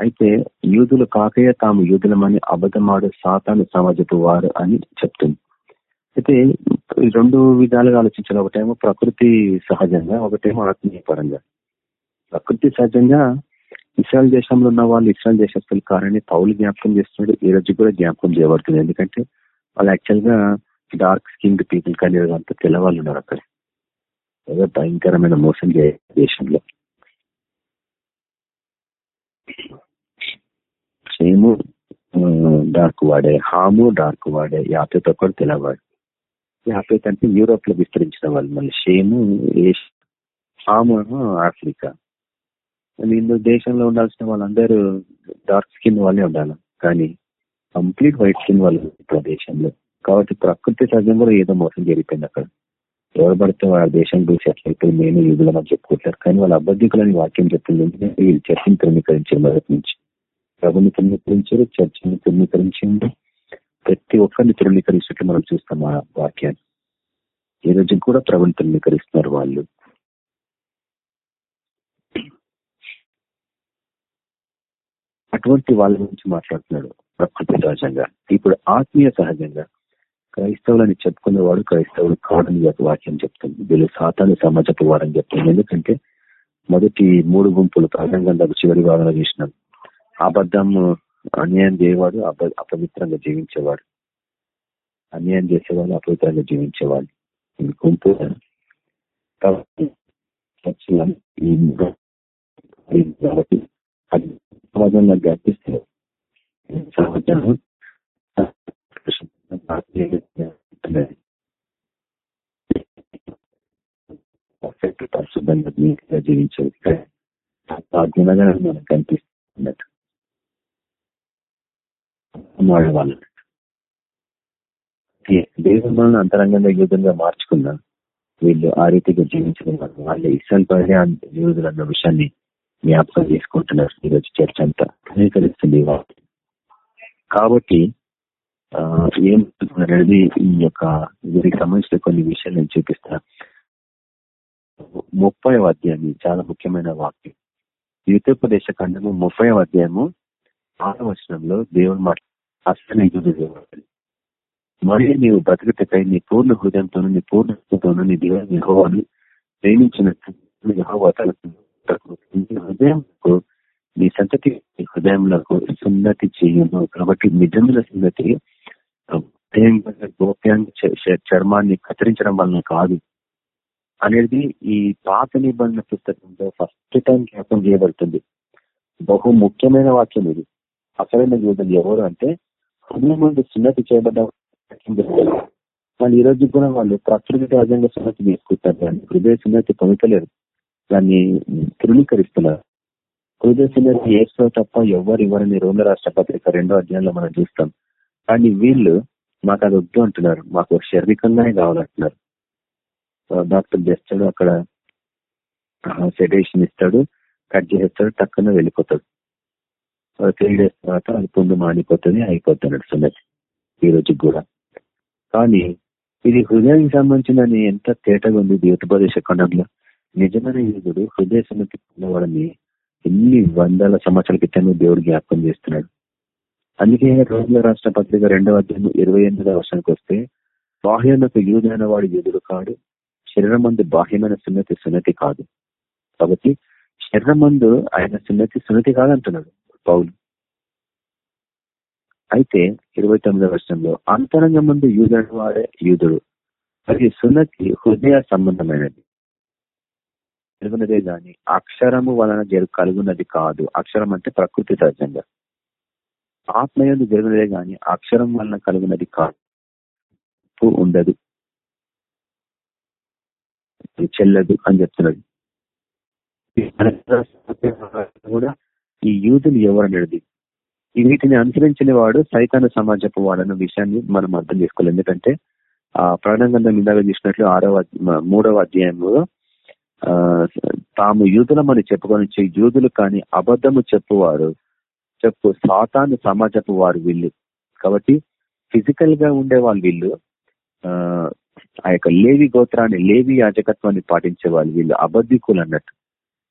అయితే యూదులు కాకయ్య తాము యూదులమని అబద్ధమాడు సాతాను సమాజపు వారు అని చెప్తుంది. అయితే రెండు విధాలుగా ఆలోచించాలి. ఒకటేమో ప్రకృతి సహజంగా ఒకటేమో ఆత్మీయ పరంగా. ప్రకృతి సహజంగా ఇస్రాయల్ దేశంలో ఉన్న వాళ్ళు ఇస్రాయల్ దేశస్తులు కారని పౌలు జ్ఞాపకం చేస్తున్నాడు. ఈ రోజు కూడా జ్ఞాపకం చేయబడుతుంది. ఎందుకంటే వాళ్ళు యాక్చువల్గా డార్క్ స్కిన్డ్ పీపుల్ కానీ అంతా తెల్లవాళ్ళు ఉన్నారు అక్కడ. ఏదో భయంకరమైన మోసం చేయ దేశంలో. సేము డార్క్ వాడే హాము డార్క్ వాడే యాతతో కూడా తెలవాడు యాపేత అంటే యూరోప్లో విస్తరించిన వాళ్ళు మళ్ళీ షేము హాము ఆఫ్రికా. నిన్ను దేశంలో ఉండాల్సిన వాళ్ళందరూ డార్క్ స్కిన్ వాళ్ళే ఉండాలి. కానీ కంప్లీట్ వైట్ స్కిన్ వాళ్ళు దేశంలో. కాబట్టి ప్రకృతి సహజం కూడా ఏదో మోసం జరిగిపోయింది అక్కడ. ఎవరు పడితే వాళ్ళ దేశం గురించి ఎట్లయితే నేను యుగులమని చెప్పుకుంటారు. కానీ వాళ్ళ అబద్ధికులని వాక్యం చెప్పింది వీళ్ళు చర్చని తృణీకరించారు మొదటి నుంచి. ప్రభుని తృణీకరించారు చర్చని తృణీకరించింది. ప్రతి ఒక్కరిని తృణీకరించినట్లు మనం చూస్తాం ఆ వాక్యాన్ని. ఈ రోజు కూడా ప్రభుని తృణీకరిస్తున్నారు వాళ్ళు. అటువంటి వాళ్ళ గురించి మాట్లాడుతున్నాడు ప్రకృతి సహజంగా. ఇప్పుడు ఆత్మీయ సహజంగా. క్రైస్తవులని చెప్పుకునేవాడు క్రైస్తవుడు కాడని వాక్యం చెప్తుంది. వీళ్ళు సాతాన్ని సమాజపు వారని చెప్తుంది. ఎందుకంటే మొదటి మూడు గుంపులు ప్రారంభంగా చివరి వారంలో చూసినాం అబద్ధము అన్యాయం చేయవాడు అపవిత్రంగా జీవించేవాడు. అన్యాయం చేసేవాడు అపవిత్రంగా జీవించేవాడు ఇది గుంపు. కాబట్టి అది సమాజంలో వ్యాపిస్తే సమాజం పర్ఫెక్ట్ పరిశుభ్రంగా నీట్గా జీవించేది ఆ గుణగణాలు మనకు కనిపిస్తున్నట్టు వాళ్ళు దేవుడు మనల్ని అంతరంగంగా యూధంగా మార్చుకున్నా వీళ్ళు ఆ రీతిగా జీవించడం వాళ్ళు ఇస్రాయల్ పడే యూధులు అన్న విషయాన్ని జ్ఞాపకం చేసుకుంటున్నారు ఈరోజు చర్చ అంతా. అంగీకరిస్తుంది కాబట్టి ఏం అనేది ఈ యొక్క వీరికి సంబంధించిన కొన్ని విషయాలు నేను చూపిస్తా. ముప్పై అధ్యాయం చాలా ముఖ్యమైన వాక్యం. యుతోపదేశ ఖండము ముప్పై అధ్యాయము ఆరవచనంలో దేవుని దేవుడు మాట అసలు మరియు నీవు బ్రతుకుటకై నీ పూర్ణ హృదయంతో నీ పూర్ణతోనూ నీ దేవుని యహోవాను ప్రేమించినట్టు నీ సంతతి హృదయంలో సున్నతి చేయను. కాబట్టి నిజముల సున్నతి గోప్యాంగ చర్మాన్ని కత్తిరించడం వలన కాదు. అనేది ఈ పాత నిబంధన పుస్తకంలో ఫస్ట్ టైం జ్ఞాపం చేయబడుతుంది. బహు ముఖ్యమైన వాక్యం ఇది. అసలైన యూదులు ఎవరు అంటే హృదయం ముందు సున్నతి చేయబడ్డ వాళ్ళు ఈ రోజు కూడా వాళ్ళు ప్రకృతి సహజంగా సున్నతి తీసుకుంటారు. దాన్ని హృదయ సున్నతి పొందలేరు. దాన్ని తృణీకరిస్తున్నారు. హృదయ సున్నతి ఏసో తప్ప ఎవరు ఇవ్వరని రోమ రాష్ట్ర పత్రిక రెండో అధ్యాయంలో మనం చూస్తాం. కానీ వీళ్ళు మాకు అది వద్దు అంటున్నారు. మాకు శారీరకంగానే కావాలంటున్నారు. డాక్టర్ చేస్తాడు అక్కడ సెడేషన్ ఇస్తాడు. కట్ చేస్తాడు టక్కున వెళ్ళిపోతాడు. త్రీ డేస్ తర్వాత అది పొందు మానిపోతుంది అయిపోతున్నాడు సున్నతి ఈ రోజు కూడా. కానీ ఇది హృదయానికి సంబంధించిన ఎంత తేటగా ఉంది దీర్ఘోపదేశ ఖండంలో. నిజమైన యుగుడు హృదయ సమితి పొందవాడని ఎన్ని వందల సంవత్సరాల క్రితమే దేవుడు జ్ఞాపకం చేస్తున్నాడు. అందుకే రోజుల రాష్ట్ర పత్రిక రెండవ అధ్యాయం ఇరవై ఎనిమిదవ వర్షానికి వస్తే బాహ్యనకు యూదైన వాడు యూదుడు కాడు శరీరం మందు బాహ్యమైన సున్నతి సున్నతి కాదు. కాబట్టి శరీరం మందు ఆయన సున్నతి సున్నతి కాదంటున్నాడు. పౌలు. అయితే ఇరవై తొమ్మిదవ వర్షంలో అంతరంగ ముందు యూదుడు వాడే యూదుడు అది సున్నతి హృదయ సంబంధమైనది. జరుగునదే గాని అక్షరము వలన జరుగు కలుగున్నది కాదు. అక్షరం అంటే ప్రకృతి సహజంగా ఆత్మయందు జరుగునదే గాని అక్షరం వలన కలుగున్నది కాదు. ఉండదు. చెల్లదు అని చెప్తున్నాడు కూడా ఈ యూదులు ఎవరనేది వీటిని అనుసరించిన వాడు సైతాన సమాజపు వాడన్న విషయాన్ని మనం అర్థం చేసుకోవాలి. ఎందుకంటే ఆ ప్రాణంగంధం ఇందాక చూసినట్లు ఆరవ మూడవ అధ్యాయంలో తాము యూదులమని చెప్పుకొని యూదులు కానీ అబద్ధము చెప్పువారు చెప్పు సాతాను సమాజపు వారు వీళ్ళు. కాబట్టి ఫిజికల్గా ఉండే వాళ్ళు వీళ్ళు ఆ యొక్క లేవి గోత్రాన్ని లేవి యాజకత్వాన్ని పాటించే వాళ్ళు వీళ్ళు అబద్ధికులు అన్నట్టు.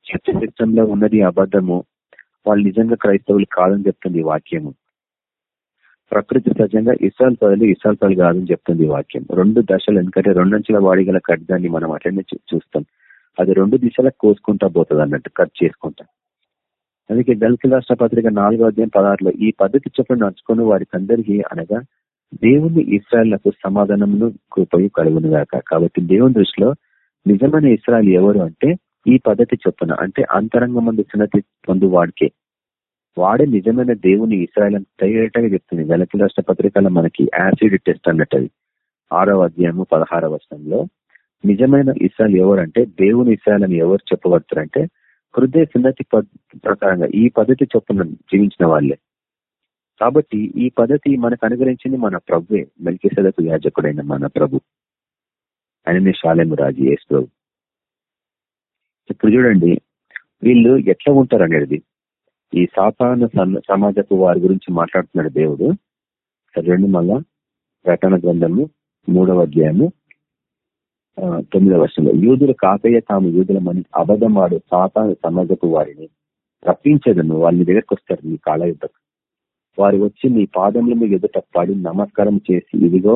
చర్చలో ఉన్నది అబద్ధము వాళ్ళు నిజంగా క్రైస్తవులు కాదని చెప్తుంది వాక్యము. ప్రకృతి సహజంగా ఇసాల్ పదలు ఇసాల్ పదలు కాదని చెప్తుంది వాక్యం. రెండు దశలు ఎందుకంటే రెండంచెల వాడిగల కడ్డాన్ని మనం అట్లనే చూస్తాం. అది రెండు దిశలకు కోసుకుంటా పోతుంది అన్నట్టు కట్ చేసుకుంటా. అందుకే దళిత రాష్ట్ర పత్రిక నాలుగో అధ్యాయం పదహారులో ఈ పద్ధతి చొప్పున నడుచుకుని వారికి అందరికీ అనగా దేవుని ఇస్రాయళ్ళకు సమాధానమును కృపయు కలుగును గాక. కాబట్టి దేవుని దృష్టిలో నిజమైన ఇస్రాయల్ ఎవరు అంటే ఈ పద్ధతి చొప్పున అంటే అంతరంగ మందు సున్నతి పొందు వాడికే వాడే నిజమైన దేవుని ఇస్రాయల్ తేటగా చెప్తుంది. వెలకి రాష్ట్ర పత్రికలో మనకి యాసిడ్ టెస్ట్ అన్నట్టు ఆరవ అధ్యాయము పదహారవ వర్షంలో నిజమైన ఇస్రాయల్ ఎవరంటే దేవుని ఇస్రాయల్ అని ఎవరు చెప్పబడతారంటే హృదయ సున్నతి ప్రకారంగా ఈ పద్ధతి చొప్పున జీవించిన వాళ్ళే. కాబట్టి ఈ పద్ధతి మనకు అనుగ్రహించింది మన ప్రభువే మెల్కిసదకు యాజకుడైన మన ప్రభు. ఆయననే శాలెము రాజు యేసు ప్రభు. ఇప్పుడు చూడండి వీళ్ళు ఎట్లా ఉంటారు అనేది. ఈ సాధారణ సమాజపు వారి గురించి మాట్లాడుతున్నాడు దేవుడు. రెండు మళ్ళా ప్రకటన గ్రంథము మూడవ అధ్యాయము తొమ్మిదవ వర్షంలో యూదులు కాకయ్య తాము యూదులమని అబద్ధమాడు సాతాన సమాజపు వారిని రప్పించదను. వాళ్ళ దగ్గరకు వస్తారు మీ కాళ్ళ యుద్ధకు వారు వచ్చి మీ పాదముల మీద ఎదుట పడి నమస్కారం చేసి ఇదిగో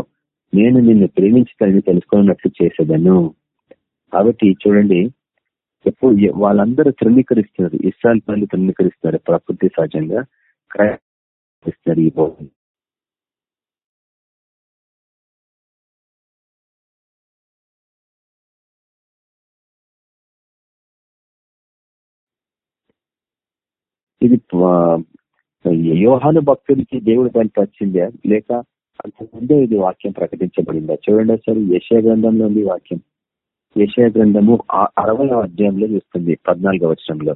నేను నిన్ను ప్రేమించుతానని తెలుసుకున్నట్లు చేసేదను. కాబట్టి చూడండి ఎప్పుడు వాళ్ళందరూ తృణీకరిస్తారు ఇస్రాయల్ పనులు తృణీకరిస్తారు ప్రకృతి సహజంగా క్రైస్తున్నారు ఈ బోధన ఇది యోహాను భక్తుడికి దేవుడు బయలుపరిచిందా లేక అంతకుముందే ఇది వాక్యం ప్రకటించబడిందా? చూడండి అసలు యశ గ్రంథంలో ఉంది వాక్యం. యశయ గ్రంథము అరవై అధ్యాయంలో చూస్తుంది పద్నాలుగో వర్షంలో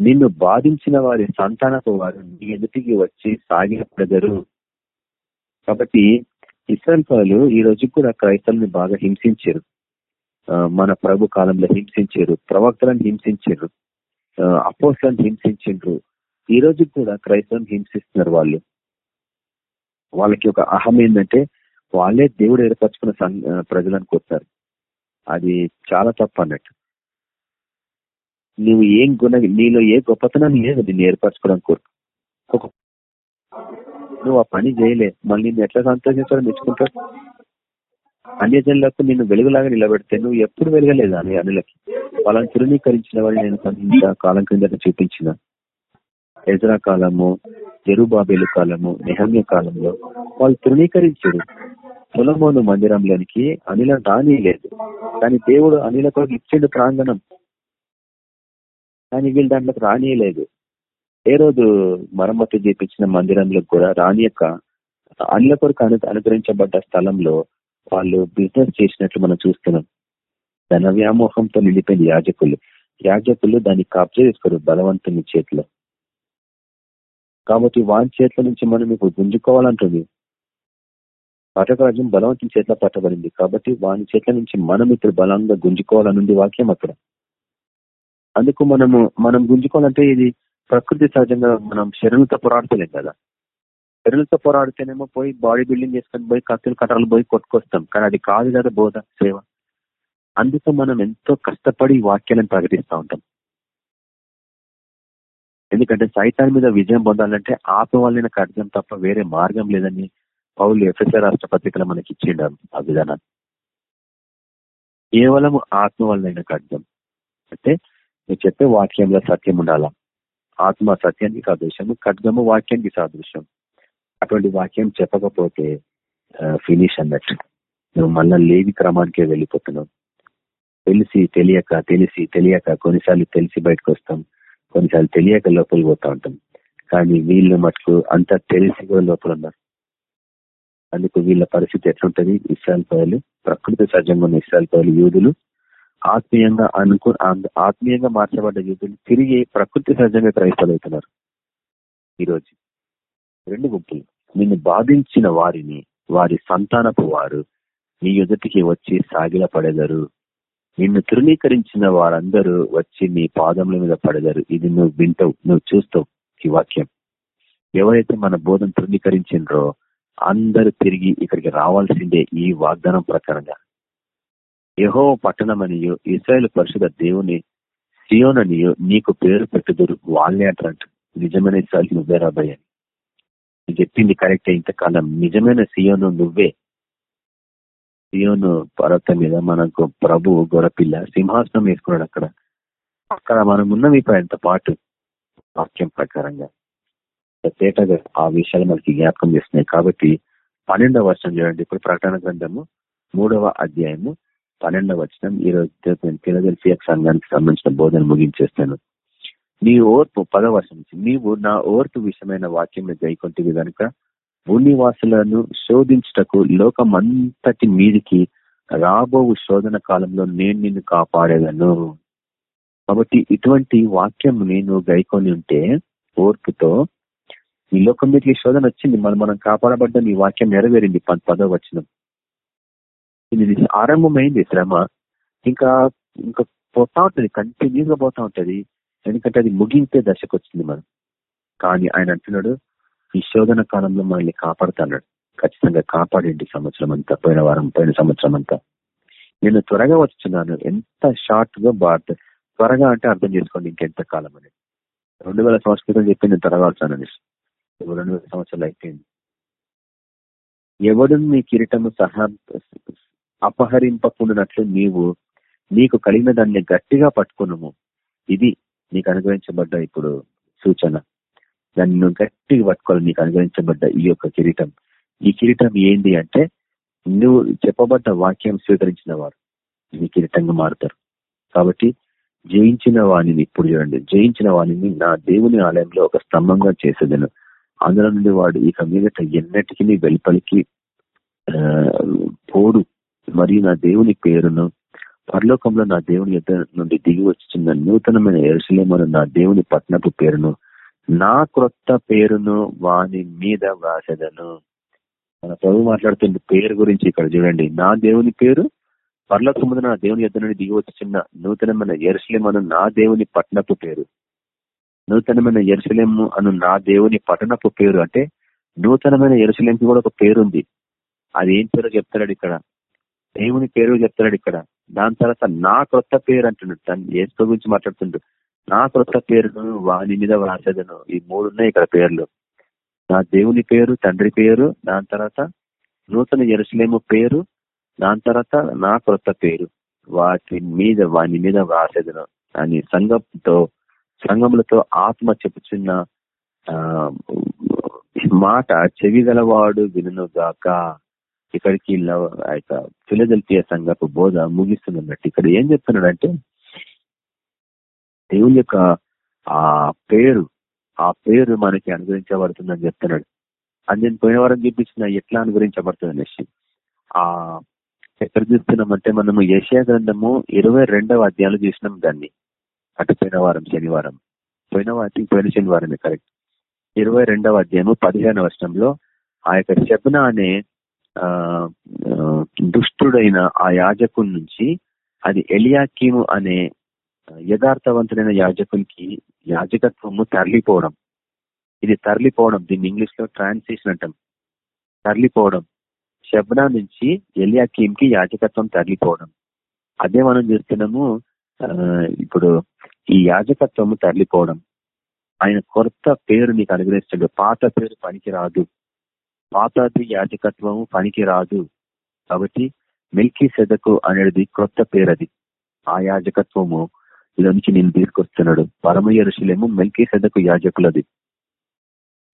నిన్ను బాధించిన వారి సంతానపు వారు నీ ఎదుటికి వచ్చి సాగినపడగరు కాబట్టి ఇస్రాయల్ ఈ రోజు కూడా క్రైస్తవుని బాగా హింసించారు. మన ప్రభు కాలంలో హింసించారు ప్రవక్తలను హింసించారు అపోస్లను హింసించారు. ఈ రోజు కూడా క్రైస్తవం హింసిస్తున్నారు వాళ్ళు. వాళ్ళకి ఒక అహం ఏంటంటే వాళ్ళే దేవుడు ఏర్పరచుకున్న ప్రజలు అనుకుంటున్నారు అది చాలా తప్పు అన్నట్టు. నువ్వు ఏం గుణ నీలో ఏ గొప్పతనం లేదు నిన్ను ఏర్పరచుకోవడం కోరుకు. నువ్వు ఆ పని చేయలే మళ్ళీ నిన్ను ఎట్లా సంతోషించాలో మెచ్చుకుంటావు? అన్యజనులకు నిన్ను వెలుగులాగా నిలబెడితే నువ్వు ఎప్పుడు వెలగలేదు అని అనులకి వాళ్ళని తృణీకరించిన వాళ్ళు నేను కాలం కింద చూపించిన. ఎజరా కాలము జరుబాబేలు కాలము నెహమ్య కాలంలో వాళ్ళు తృణీకరించారు. సులమోను మందిరంలోనికి అనిల రానిలేదు. కానీ దేవుడు అనిల కొరకు ఇచ్చిండు ప్రాంగణం. కానీ వీళ్ళు దాంట్లోకి రానియలేదు ఏ రోజు మరమ్మతు చేపించిన మందిరంలో కూడా రానియక అనిల కొరకు అను అనుగ్రహించబడ్డ స్థలంలో వాళ్ళు బిజినెస్ చేసినట్లు మనం చూస్తున్నాం. ధన వ్యామోహంతో నిండిపోయింది యాజకులు. యాజకులు దాన్ని కబ్జా చేసుకోరు బలవంతుని చేతిలో. కాబట్టి వాని చేతుల నుంచి మనం మీకు గుంజుకోవాలంటుంది. పటకరాజ్యం బలవంతుని చేతిలో పట్టబడింది. కాబట్టి వాని చేతుల నుంచి మనం ఇప్పుడు బలంగా గుంజుకోవాలనుంది వాక్యం అక్కడ. అందుకు మనము మనం గుంజుకోవాలంటే ఇది ప్రకృతి సహజంగా మనం శరీరంతో పోరాడతలేం కదా. శరీరంతో పోరాడితేనేమో పోయి బాడీ బిల్డింగ్ చేసుకొని పోయి కత్తులు కట్టలు పోయి కొట్టుకొస్తాం. కానీ అది కాదు కదా బోధ సేవ. అందుకు మనం ఎంతో కష్టపడి వాక్యాలను ప్రకటిస్తూ ఉంటాం. ఎందుకంటే సైతాన్ మీద విజయం పొందాలంటే ఆత్మ వల్లైన తప్ప వేరే మార్గం లేదని పౌలు ఎఫ్ఎస్ఆర్ రాష్ట్ర పత్రికలు మనకి ఇచ్చిండ ఆ విధానాన్ని. కేవలం ఆత్మ వల్లైన అర్థం అంటే నువ్వు చెప్పే వాక్యంలో సత్యం ఉండాలా? ఆత్మ సత్యానికి సాదృశ్యం ఖడ్గము వాక్యానికి సాదృశ్యం. అటువంటి వాక్యం చెప్పకపోతే ఫినిష్ అన్నట్టు. నువ్వు మళ్ళీ లేని క్రమానికే వెళ్ళిపోతున్నావు. తెలిసి తెలియక తెలిసి తెలియక కొన్నిసార్లు తెలిసి బయటకు వస్తాం కొన్నిసార్లు తెలియక లోపల పోతా ఉంటాం. కానీ వీళ్ళు మటుకు అంత తెలిసి కూడా లోపల ఉన్నారు. అందుకు వీళ్ళ పరిస్థితి ఎట్లుంటది? ఇస్రాయల్ పదలు ప్రకృతి సహజంగా ఉన్న ఇస్రాయల్ పదలు యూదులు ఆత్మీయంగా అనుకు ఆత్మీయంగా మార్చబడ్డ యూదులు తిరిగి ప్రకృతి సహజంగా క్రైస్తవులు అవుతున్నారు ఈరోజు రెండు గుంపులు. నిన్ను బాధించిన వారిని వారి సంతానపు వారు నీ ఎదుటికి వచ్చి సాగిల పడేదారు. నిన్ను తృణీకరించిన వారందరూ వచ్చి నీ పాదముల మీద పడగారు ఇది నువ్వు వింటావు నువ్వు చూస్తావు ఈ వాక్యం. ఎవరైతే మన బోధన తృణీకరించినరో అందరూ తిరిగి ఇక్కడికి రావాల్సిందే ఈ వాగ్దానం ప్రకారంగా. యహో పట్టణమనియో ఇస్రాయల్ పరిషత్ దేవుని సియోననియో నీకు పేరు పెట్టుదురు వాళ్ళే అంటారంట. నిజమైన ఇస్రాయల్ నువ్వే రాబోయే చెప్పింది కరెక్టే ఇంతకాలం నిజమైన సియోను నువ్వే. సియోను పర్వతం మీద మనకు ప్రభు గొరపిల్ల సింహాసనం వేసుకున్నాడు అక్కడ. అక్కడ మనం ఉన్నవి ఎంత పాటు వాక్యం ప్రకారంగా. ప్రత్యేకంగా ఆ విషయాలు మనకి జ్ఞాపకం చేస్తున్నాయి. కాబట్టి పన్నెండవ వర్షం చూడండి. ఇప్పుడు ప్రకటన గ్రంథము మూడవ అధ్యాయము పన్నెండవ వచనం. ఈ రోజు నేను ఫిలదెల్ఫియా సంఘానికి సంబంధించిన బోధన ముగించేస్తాను. నీ ఓర్పు పదవ వర్షం నుంచి నీవు నా ఓర్పు విషయమైన వాక్యం గైకొంటివి కనుక భూనివాసులను శోధించుటకు లోకమంతటి మీదికి రాబో శోధన కాలంలో నేను నిన్ను కాపాడేదను. కాబట్టి ఇటువంటి వాక్యం నేను గైకొని ఉంటే ఓర్పుతో ఈ లోకం మీదకి శోధన వచ్చింది. మనం మనం కాపాడబడ్డం ఈ వాక్యం నెరవేరింది పదవ వచనం. ఇది ఆరంభమైంది శ్రమ. ఇంకా ఇంకా పోతా ఉంటుంది కంటిన్యూస్గా పోతా ఉంటది. ఎందుకంటే అది ముగింపే దశకు వచ్చింది మనం. కానీ ఆయన అంటున్నాడు ఈ శోధన కాలంలో మనల్ని కాపాడుతున్నాడు. ఖచ్చితంగా కాపాడండి సంవత్సరం అంతా పోయిన వారం పోయిన సంవత్సరం అంతా. నేను త్వరగా వచ్చున్నాను ఎంత షార్ట్గా బాట్ త్వరగా అంటే అర్థం చేసుకోండి ఇంకెంత కాలం అని రెండు వేల సంవత్సరం చెప్పి నేను త్వరగా వచ్చానని రెండు వేల సంవత్సరాలు అయిపోయింది. ఎవడు నీ కిరీటము సహా అపహరింపకుండానట్లు నీవు నీకు కలిగిన దాన్ని గట్టిగా పట్టుకున్నాము ఇది నీకు అనుగ్రహించబడ్డ ఇప్పుడు సూచన. దాన్ని నువ్వు గట్టిగా పట్టుకోవాలి నీకు అనుగ్రహించబడ్డ ఈ యొక్క కిరీటం. ఈ కిరీటం ఏంది అంటే నువ్వు చెప్పబడ్డ వాక్యం స్వీకరించిన వారు. నీ కిరీటంగా మారుతారు. కాబట్టి జయించిన వాణిని ఇప్పుడు చూడండి జయించిన వాణిని నా దేవుని ఆలయంలో ఒక స్తంభంగా చేసేదను. అందులో నుండి వాడు ఇక మీదట ఎన్నటికీ వెలుపలికి పోడు. మరియు నా దేవుని పేరును పరలోకంలో నా దేవుని యుద్ధ నుండి దిగి వచ్చిన నూతనమైన ఎరుసలేమను నా దేవుని పట్నపు పేరును నా క్రొత్త పేరును వాని మీద వ్రాసేదను. మన ప్రభు మాట్లాడుతున్న పేరు గురించి ఇక్కడ చూడండి. నా దేవుని పేరు పర్లోకముందు నా దేవుని యుద్ధ నుండి దిగి వచ్చిన నూతనమైన ఎరుసలేమను నా దేవుని పట్నపు పేరు. నూతనమైన ఎరుసలేము అను నా దేవుని పట్టణపు పేరు. అంటే నూతనమైన ఎరుసలేంకి కూడా ఒక పేరు ఉంది అది ఏం పేరు చెప్తాడు ఇక్కడ? దేవుని పేరు చెప్తాడు ఇక్కడ. దాని తర్వాత నా క్రొత్త పేరు అంటున్నాడు. తను ఏసు గురించి మాట్లాడుతుండు. నా క్రొత్త పేరును వాని మీద వ్రాసేదను. ఈ మూడు ఉన్నాయి ఇక్కడ పేర్లు. నా దేవుని పేరు తండ్రి పేరు దాని తర్వాత నూతన ఎరుసలేము పేరు దాని తర్వాత నా క్రొత్త పేరు. వాటి మీద వాని మీద వ్రాసేదను. అని సంఘంతో సంఘములతో ఆత్మ చెప్పుచున్న మాట చెవి గలవాడు వినుగాక ఇక్కడికి ఫిలదెల్ఫియా సంఘపు బోధ ముగిస్తున్నట్టు ఇక్కడ ఏం చెప్తున్నాడంటే దేవుని యొక్క ఆ పేరు ఆ పేరు మనకి అనుగ్రహించబడుతుందని చెప్తున్నాడు. అని నేను పోయిన వారం చూపించిన ఎట్లా అనుగ్రహించబడుతుంది అనేసి. ఆ ఎక్కడ చూస్తున్నామంటే మనము ఏషియా గ్రంథము ఇరవై రెండవ అధ్యాయులు చూసినాం దాన్ని. అటు పోయిన వారం శనివారం పోయిన వారం పోయిన శనివారమే కరెక్ట్ ఇరవై రెండవ అధ్యాయము పదిహేనవ వర్షంలో ఆ యొక్క శబ్న అనే దుష్టుడైన ఆ యాజకు నుంచి అది ఎలియాకీము అనే యథార్థవంతుడైన యాజకునికి యాజకత్వము తరలిపోవడం. ఇది తరలిపోవడం దీన్ని ఇంగ్లీష్లో ట్రాన్స్లేషన్ అంటాం. తరలిపోవడం. శబ్నా నుంచి ఎలియాకీమ్కి యాజకత్వం తరలిపోవడం. అదే మనం చూస్తున్నాము ఇప్పుడు ఈ యాజకత్వము తరలిపోవడం ఆయన కొత్త పేరు నీకు అనుగ్రహిస్తాడు. పాత పేరు పనికి రాదు పాతది యాజకత్వము పనికి రాదు కాబట్టి మిల్కీ సెదకు అనేది కొత్త పేరు అది ఆ యాజకత్వము నుంచి నేను తీసుకొస్తున్నాడు పరమయరుషులేమో మెల్కీ సెదకు యాజకులది.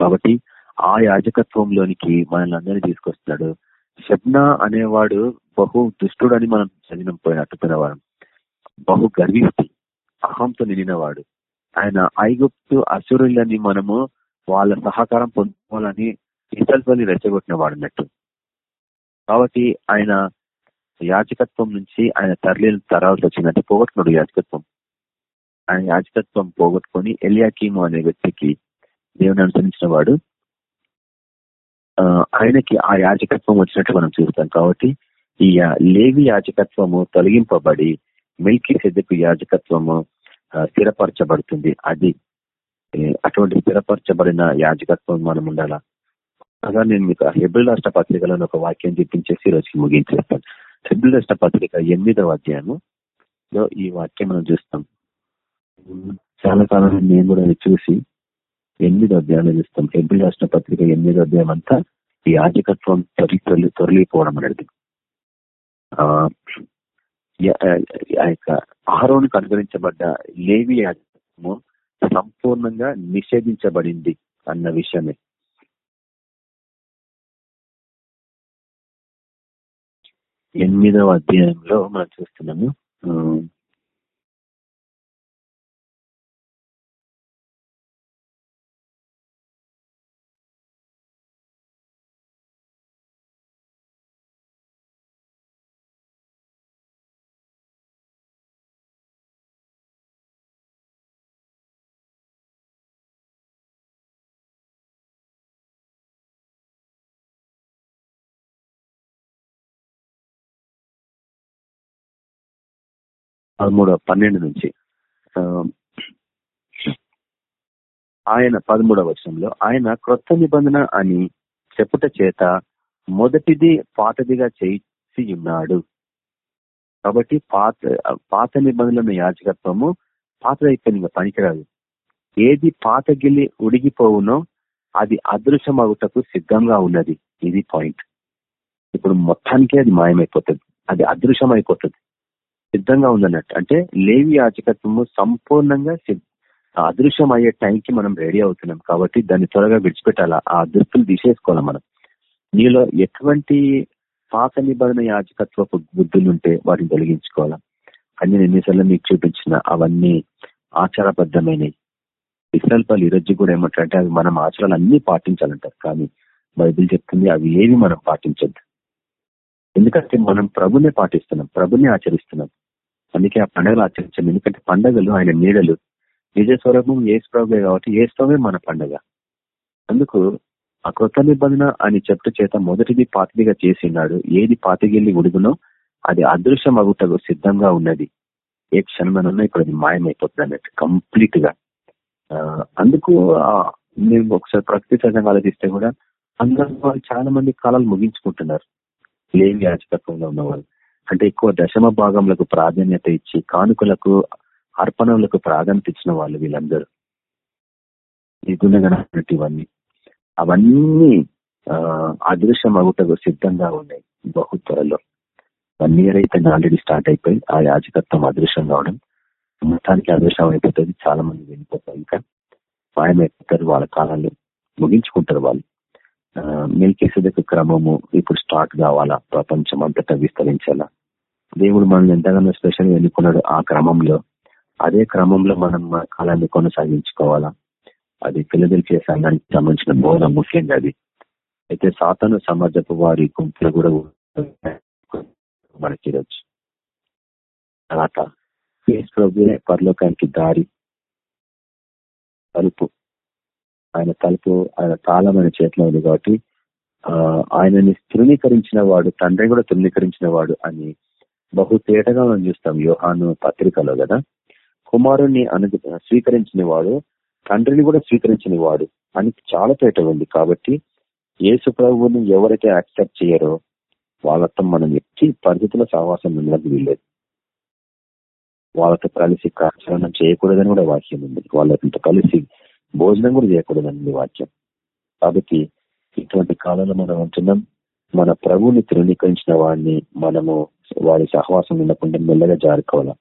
కాబట్టి ఆ యాజకత్వంలోనికి మనల్ని అందరినీ తీసుకొస్తున్నాడు. షబ్నా అనేవాడు బహు దుష్టుడని మనం చదివిన పోయిన వారం. బహు గర్విష్టి అహంతో నిలినవాడు ఆయన ఐగుప్తు అసురులని మనము వాళ్ళ సహకారం పొందుకోవాలని ఇసల్పల్లి రెచ్చగొట్టిన వాడున్నట్టు కాబట్టి ఆయన యాజకత్వం నుంచి ఆయన తరలి తరాల్సి వచ్చిందంటే పోగొట్టుకున్నాడు యాజకత్వం. ఆయన యాజకత్వం పోగొట్టుకొని ఎలియాకీము అనే వ్యక్తికి దేవుని అనుసరించిన వాడు ఆయనకి ఆ యాజకత్వం వచ్చినట్టు మనం చూస్తాం. కాబట్టి ఈ లేవి యాజకత్వము తొలగింపబడి మిల్కీ సెద్దకు యాజకత్వము స్థిరపరచబడుతుంది. అది అటువంటి స్థిరపరచబడిన యాజకత్వం మనం ఉండాలా? అలా నేను మీకు హెబ్రిల్ రాష్ట్ర పత్రికలో ఒక వాక్యం చెప్పించేసి రోజుకి ముగించేస్తాను. హెబ్రిల్ రాష్ట్ర పత్రిక ఎనిమిదవ అధ్యాయములో ఈ వాక్యం మనం చూస్తాం. చాలా కాలం నేను కూడా చూసి ఎనిమిదో అధ్యాయంలో చూస్తాం. హెబ్రిల్ రాష్ట్ర పత్రిక ఎనిమిదో అధ్యాయం అంతా ఈ యాజకత్వం తొలి తొలి తొరలిపోవడం అనేది. ఆ యొక్క ఆహారానికి అనుగ్రహించబడ్డ లేవి సంపూర్ణంగా నిషేధించబడింది అన్న విషయమే. ఎనిమిదవ అధ్యాయంలో మనం చూస్తున్నాము. పదమూడవ పన్నెండు నుంచి. ఆయన పదమూడవ వచనంలో ఆయన క్రొత్త నిబంధన అని చెప్పుట చేత మొదటిది పాతదిగా చేసి ఉన్నాడు కాబట్టి పాత పాత నిబంధనల యాజకత్వము పాతదైపోయింది ఇంకా పనికిరాదు. ఏది పాత గిల్లి ఉడిగిపోవునో అది అదృశ్యమగుటకు సిద్ధంగా ఉన్నది. ఇది పాయింట్. ఇప్పుడు మొత్తానికే అది మాయమైపోతుంది. అది అదృశ్యం అయిపోతుంది సిద్ధంగా ఉందన్నట్టు. అంటే లేవి యాచకత్వము సంపూర్ణంగా అదృశ్యం అయ్యే టైంకి మనం రెడీ అవుతున్నాం కాబట్టి దాన్ని త్వరగా విడిచిపెట్టాలా? ఆ దుస్తులు తీసేసుకోవాలి మనం? నీలో ఎటువంటి పాత నిబంధన యాచకత్వపు బుద్ధులు ఉంటే వాటిని తొలగించుకోవాలా? అన్ని ఎన్నిసార్లు మీకు చూపించిన అవన్నీ ఆచారబద్ధమైనవి విసల్పాలు ఈ రోజు కూడా ఏమంటారంటే అవి మనం ఆచారాలు అన్ని పాటించాలంటారు. కానీ బైబిల్ చెప్తుంది అవి ఏవి మనం పాటించద్దు. ఎందుకంటే మనం ప్రభునే పాటిస్తున్నాం ప్రభునే ఆచరిస్తున్నాం. అందుకే ఆ పండుగలు ఆచరించాం. ఎందుకంటే పండుగలు ఆయన నీడలు. నిజ స్వరూపం ఏ స్ప్రభే కాబట్టి ఏ స్ప్రభే మన పండుగ. అందుకు ఆ కొత్త నిబంధన అని చెప్తూ చేత మొదటిది పాతదిగా చేసినాడు. ఏది పాతగిల్లి ఉడుగునో అది అదృశ్యం అగుటకు సిద్ధంగా ఉన్నది. ఏ క్షణమనన్నా ఇప్పుడు అది మాయమైపోతుంది అన్నట్టు కంప్లీట్గా అందుకు మేము ఒకసారి ప్రకృతి సహజంగా ఆలోచిస్తే కూడా అందరూ చాలా మంది కాలాలు ముగించుకుంటున్నారు. లేని యాచకత్వంలో ఉన్నవాళ్ళు. అంటే ఎక్కువ దశమ భాగంలకు ప్రాధాన్యత ఇచ్చి కానుకలకు అర్పణలకు ప్రాధాన్యత ఇచ్చిన వాళ్ళు వీళ్ళందరూ. ఈ ఇవన్నీ అవన్నీ అదృశ్యం అగుటకు సిద్ధంగా ఉన్నాయి బహు త్వరలో. వన్ ఇయర్ అయితే ఆల్రెడీ స్టార్ట్ అయిపోయి ఆ యాజకత్వం అదృశ్యం కావడం మొత్తానికి అదృశ్యం అయిపోతుంది చాలా మంది వెళ్ళిపోతారు ఇంకా. మాయమైపోతారు వాళ్ళ కాలాలు ముగించుకుంటారు వాళ్ళు. మిల్కేసేదకు క్రమము ఇప్పుడు స్టార్ట్ కావాలా? ప్రపంచం అంతటా విస్తరించాలా? దేవుడు మనల్ని ఎంతగానో స్పెషల్ ఎన్నుకున్నాడు ఆ క్రమంలో. అదే క్రమంలో మనం మన కాలాన్ని కొనసాగించుకోవాలా? అది పిల్లలు సంఘానికి సంబంధించిన బోధ ముఖ్యంగా అది. అయితే సాతాను సమాజపు వారి గుంపులు కూడా మనకి ఈరోజు. తర్వాత ఫేస్ ప్రభువే పరలోకానికి దారి. తలుపు. ఆయన తలుపు ఆయన తాళం ఆయన చేతిలో ఉంది కాబట్టి ఆయనని తృణీకరించిన వాడు తండ్రి కూడా తృణీకరించిన వాడు అని బహు తేటగా మనం చూస్తాం యోహాను పత్రికలో కదా. కుమారుణ్ణి అను స్వీకరించిన వాడు తండ్రిని కూడా స్వీకరించిన వాడు అని చాలా తేట ఉంది కాబట్టి యేసు ప్రభువుని ఎవరైతే యాక్సెప్ట్ చేయరో వాళ్ళతో మనం ఎట్టి పరిస్థితుల సహవాసం ఉండడానికి వీల్లేదు. వాళ్ళతో కలిసి ప్రచారం చేయకూడదని కూడా వాక్యం ఉంది. వాళ్ళతో కలిసి భోజనం కూడా చేయకూడదండి వాక్యం. కాబట్టి ఇటువంటి కాలంలో మనం ఉంటున్నాం. మన ప్రభువుని తృణీకరించిన వాడిని మనము వాడి సహవాసం ఉండకుండా మెల్లగా జారుకోవాలా?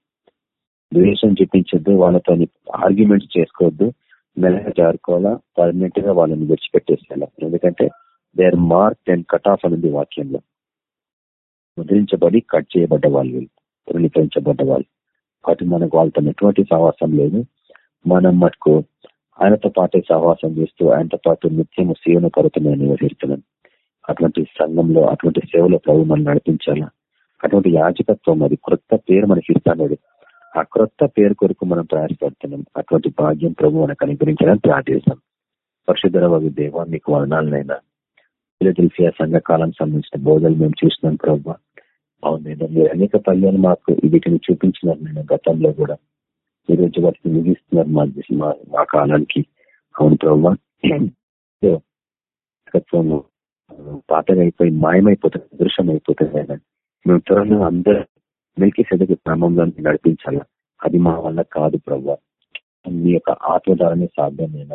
ద్వేషం చూపించొద్దు వాళ్ళతో ఆర్గ్యుమెంట్స్ చేసుకోవద్దు మెల్లగా జారుకోవాలా? పర్మనెంట్గా వాళ్ళని విడిచిపెట్టేసేయాలి? ఎందుకంటే they are mark and cut off అనేది వాక్యంలో. ముద్రించబడి కట్ చేయబడ్డ వాళ్ళు తృణీకరించబడ్డ వాళ్ళు. కాబట్టి మనకు వాళ్ళతో ఎటువంటి సహవాసం లేదు. మనం మటుకు ఆయనతో పాటే సహవాసం చేస్తూ ఆయనతో పాటు నిత్యము సేవను కొరత నేను నిర్వహిస్తున్నాను అటువంటి సంఘంలో అటువంటి సేవలో ప్రభు మనం నడిపించాలా? అటువంటి యాజకత్వం అది క్రొత్త పేరు మనకి ఇస్తాడు ఆ క్రొత్త పేరు కొరకు మనం ప్రయాసపడుతున్నాం. అటువంటి భాగ్యం ప్రభు మనకు అనుగ్రహించాలని ప్రార్థిస్తాం. పరిశుద్ధర వగు దేవ మీకు వర్ణాలనైనా ఫిలదెల్ఫియా సంఘకాలం సంబంధించిన బోధలు మేము చూసినాం ప్రభు. అవును మీరు అనేక పల్లెలు మాకు వీటిని చూపించినారు నేను గతంలో కూడా. ఈ రోజు వాటిని ముగిస్తున్నారు మా మా- కాలానికి అవును ప్రభు తత్వము పాతగా అయిపోయి మాయమైపోతుంది దృశ్యం అయిపోతుంది ఆయన మేము త్వరలో అందరూ మిల్కి సెదకి క్రమంలో నడిపించాల అది మా వల్ల కాదు ప్రభు మీ యొక్క ఆత్మ ద్వారానే సాధ్యమైన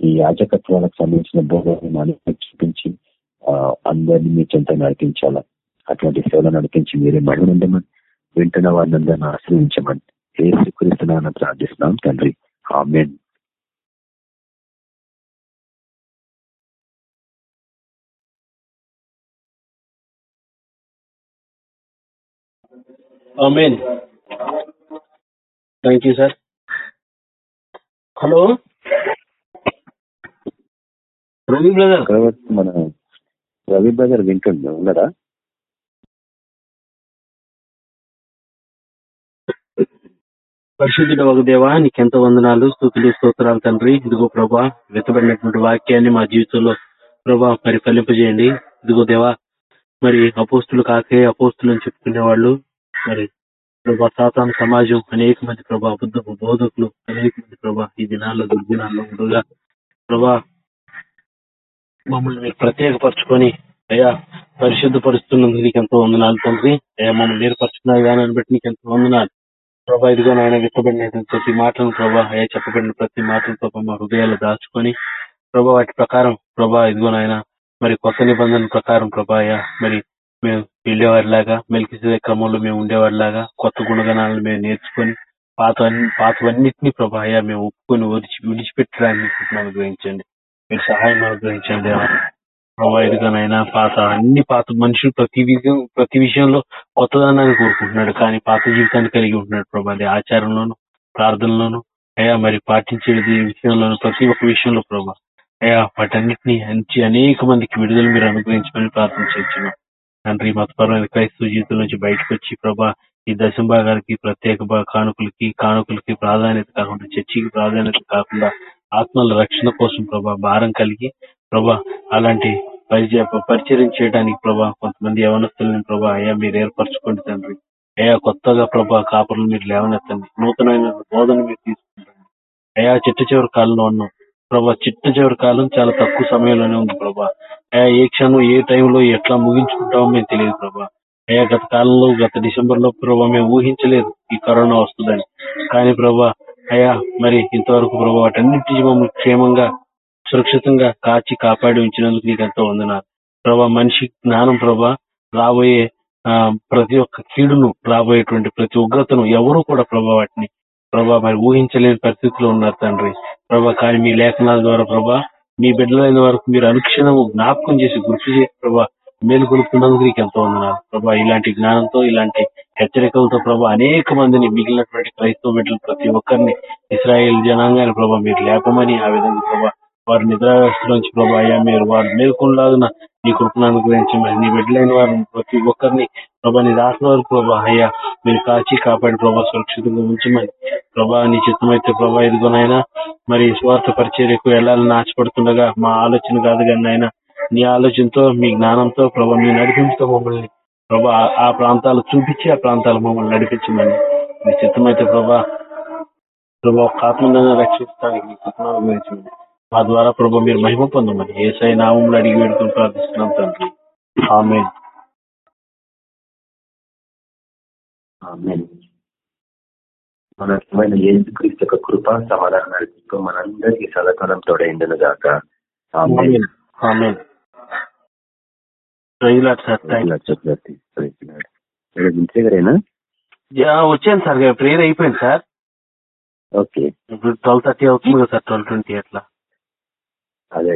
ఈ యాజకత్వాలకు సంబంధించిన బోధనని మనకి చూపించి అందరినీ మీ చెంత నడిపించాలా అటువంటి సేవలు నడిపించి మీరే మహిళ వింటున్న వారిని ఆశ్రయించమని ఏసుక్రీస్తున్నాను ప్రార్థిస్తున్నాం తండ్రి. Amen. Amen. Thank you sir. Hello? Ravi brother. మన రవి బ్రదర్ వింటుండ ఉన్నారా పరిశుద్ధుడు ఒక దేవా నీకెంత వందనాలు స్థుతులు స్తోత్రాలు తండ్రి. ఇదిగో ప్రభా వెతబడినటువంటి వాక్యాన్ని మా జీవితంలో ప్రభా పరిఫలింపజేయండి ఇదిగో దేవా మరి అపోస్తులు కాకే అపోస్తులు అని చెప్పుకునే వాళ్ళు మరి ప్రభా సాతాను సమాజం అనేక మంది ప్రభా బుద్ధ బోధకులు అనేక మంది ప్రభా ఈ దినాల్లో దుర్గుణాల్లో ఉండగా ప్రభా మమ్మల్ని మీరు ప్రత్యేకపరచుకొని అయ్యా పరిశుద్ధపరుస్తున్నందుకు నీకు ఎంతో వందనాలు తండ్రి. అయ్యా మమ్మల్ని ఏర్పరచుకున్న విధానాన్ని బట్టి నీకు ఎంతో వందనాలు. ప్రభా ఇదిగో నాయన విత్తబడిన ప్రతి మాటను ప్రభా అయ్యా చెప్పబడిన ప్రతి మాటను ప్రభా మా హృదయాలు దాచుకొని ప్రభా వాటి ప్రకారం ప్రభా ఇదిగో నాయన మరి కొత్త నిబంధన ప్రకారం ప్రభా అయ్యా మరి మేము వెళ్ళేవారిలాగా మెలికిసే క్రమంలో మేము ఉండేవారిలాగా కొత్త గుణగణాలను మేము నేర్చుకొని పాత పాతవన్నిటినీ ప్రభా అయ్యా మేము ఒప్పుకొని విడిచి విడిచిపెట్టడానికి అనుగ్రహించండి. మీరు సహాయం అనుగ్రహించండి. ప్రభా ఇదిగోనైనా పాత అన్ని పాత మనుషులు ప్రతి విషయం ప్రతి విషయంలో కొత్తదనాన్ని కోరుకుంటున్నాడు. కానీ పాత జీవితాన్ని కలిగి ఉంటున్నాడు ప్రభా. అది ఆచారంలోను ప్రార్థనలోను అయా మరి పాటించేది విషయంలోను ప్రతి ఒక్క విషయంలో ప్రభా. అయా వాటన్నిటిని అంచి అనేక మందికి విడుదల మీరు అనుగ్రహించమని ప్రార్థన చేస్తున్నాం. తండ్రి మతపరమైన క్రైస్తవ జీవితం నుంచి బయటకు వచ్చి ప్రభా ఈ దశం భాగాలకి ప్రత్యేక కానుకలకి కానుకలకి ప్రాధాన్యత కాకుండా చర్చికి ప్రాధాన్యత కాకుండా ఆత్మల రక్షణ కోసం ప్రభా భారం కలిగి ప్రభా అలాంటి పరిచయ పరిచయం చేయడానికి ప్రభా కొంతమంది యవనస్తులని ప్రభా అయ్యా మీరు ఏర్పరచుకోండి తండ్రి. అయ్యా కొత్తగా ప్రభా కాపులను మీరు లేవనెత్తండి. నూతనమైన బోధన మీరు తీసుకుంటండి అయ్యా చిట్ట చివరి కాలంలో ఉన్నాం. ప్రభా చిట్ట చివరి కాలం చాలా తక్కువ సమయంలోనే ఉంది ప్రభా. అయ్యా ఏ క్షణం ఏ టైంలో ఎట్లా ముగించుకుంటామో మేము తెలియదు ప్రభా. అయ్యా గత కాలంలో గత డిసెంబర్లో ప్రభా మేము ఊహించలేదు ఈ కరోనా వస్తుందని. కానీ ప్రభా అయ్యా మరి ఇంతవరకు ప్రభా వాటన్నిటి మమ్మల్ని క్షేమంగా సురక్షితంగా కాచి కాపాడి ఉంచినందుకు నీకు ఎంతో వందనాలు. ప్రభా మనిషి జ్ఞానం ప్రభా రాబోయే ఆ, ప్రతి ఒక్క కీడును రాబోయేటువంటి ప్రతి ఉగ్రతను ఎవరు కూడా ప్రభా వాటిని ప్రభా మరి ఊహించలేని పరిస్థితిలో ఉన్నారు తండ్రి. ప్రభా కానీ మీ లేఖనాల ద్వారా ప్రభా మీ బిడ్డలైన వరకు మీరు అనుక్షణము జ్ఞాపకం చేసి గుర్తు చేసి ప్రభా మేలు కొలుపుతున్నందుకు నీకు ఎంతో వందనాలు. ప్రభా ఇలాంటి జ్ఞానంతో ఇలాంటి హెచ్చరికలతో ప్రభా అనేక మందిని మిగిలినటువంటి క్రైస్తవ బిడ్డలు ప్రతి ఒక్కరిని ఇస్రాయేల్ జనాంగాన్ని ప్రభా మీరు లేపమని ఆ విధంగా ప్రభా వారి నిద్రావస్థలోంచి ప్రభా అయ్యా మీరు వారు మేల్కొనలాగిన నీ కృపను అనుగ్రహించమని నీ బిడ్డలైన వారిని ప్రతి ఒక్కరిని ప్రభా నీ రాసిన ప్రభా అయ్యా మీరు కాచి కాపాడి ప్రభా సురక్షితంగా ఉంచమని ప్రభా నీ చిత్తమైతే ప్రభా ఇదిగోనైనా మరి స్వార్థ పరిచర్యకు వెళ్ళాలని ఆశపడుతుండగా మా ఆలోచన కాదు కానీ నాయన నీ ఆలోచనతో మీ జ్ఞానంతో ప్రభా మీ నడిపించుతో మమ్మల్ని ప్రభా ఆ- ప్రాంతాలు చూపించి ఆ ప్రాంతాలు మమ్మల్ని నడిపించమని మీ చిత్తమైతే ప్రభా ప్రభా ఒక ఆత్మను రక్షించడానికి మీ గురించి మా ద్వారా ప్రభా మీరు మహిమ పొందమని ఏసై నామంలో అడిగి వేడుకుని ప్రార్థిస్తున్నాం తండ్రి. ఆమె ఆమేన్. మన రకమైన యేసుక్రీస్తు యొక్క కృప సమాధానం నడిపిస్తూ మనందరికీ సదాకాలం తోడైండును గాక. గారేనా వచ్చాను సార్ ప్రేయర్ అయిపోయింది సార్ ఓకే. ఇప్పుడు ట్వెల్వ్ థర్టీ అవుతుంది కదా సార్ ట్వెల్వ్ ట్వంటీ అట్లా. అదే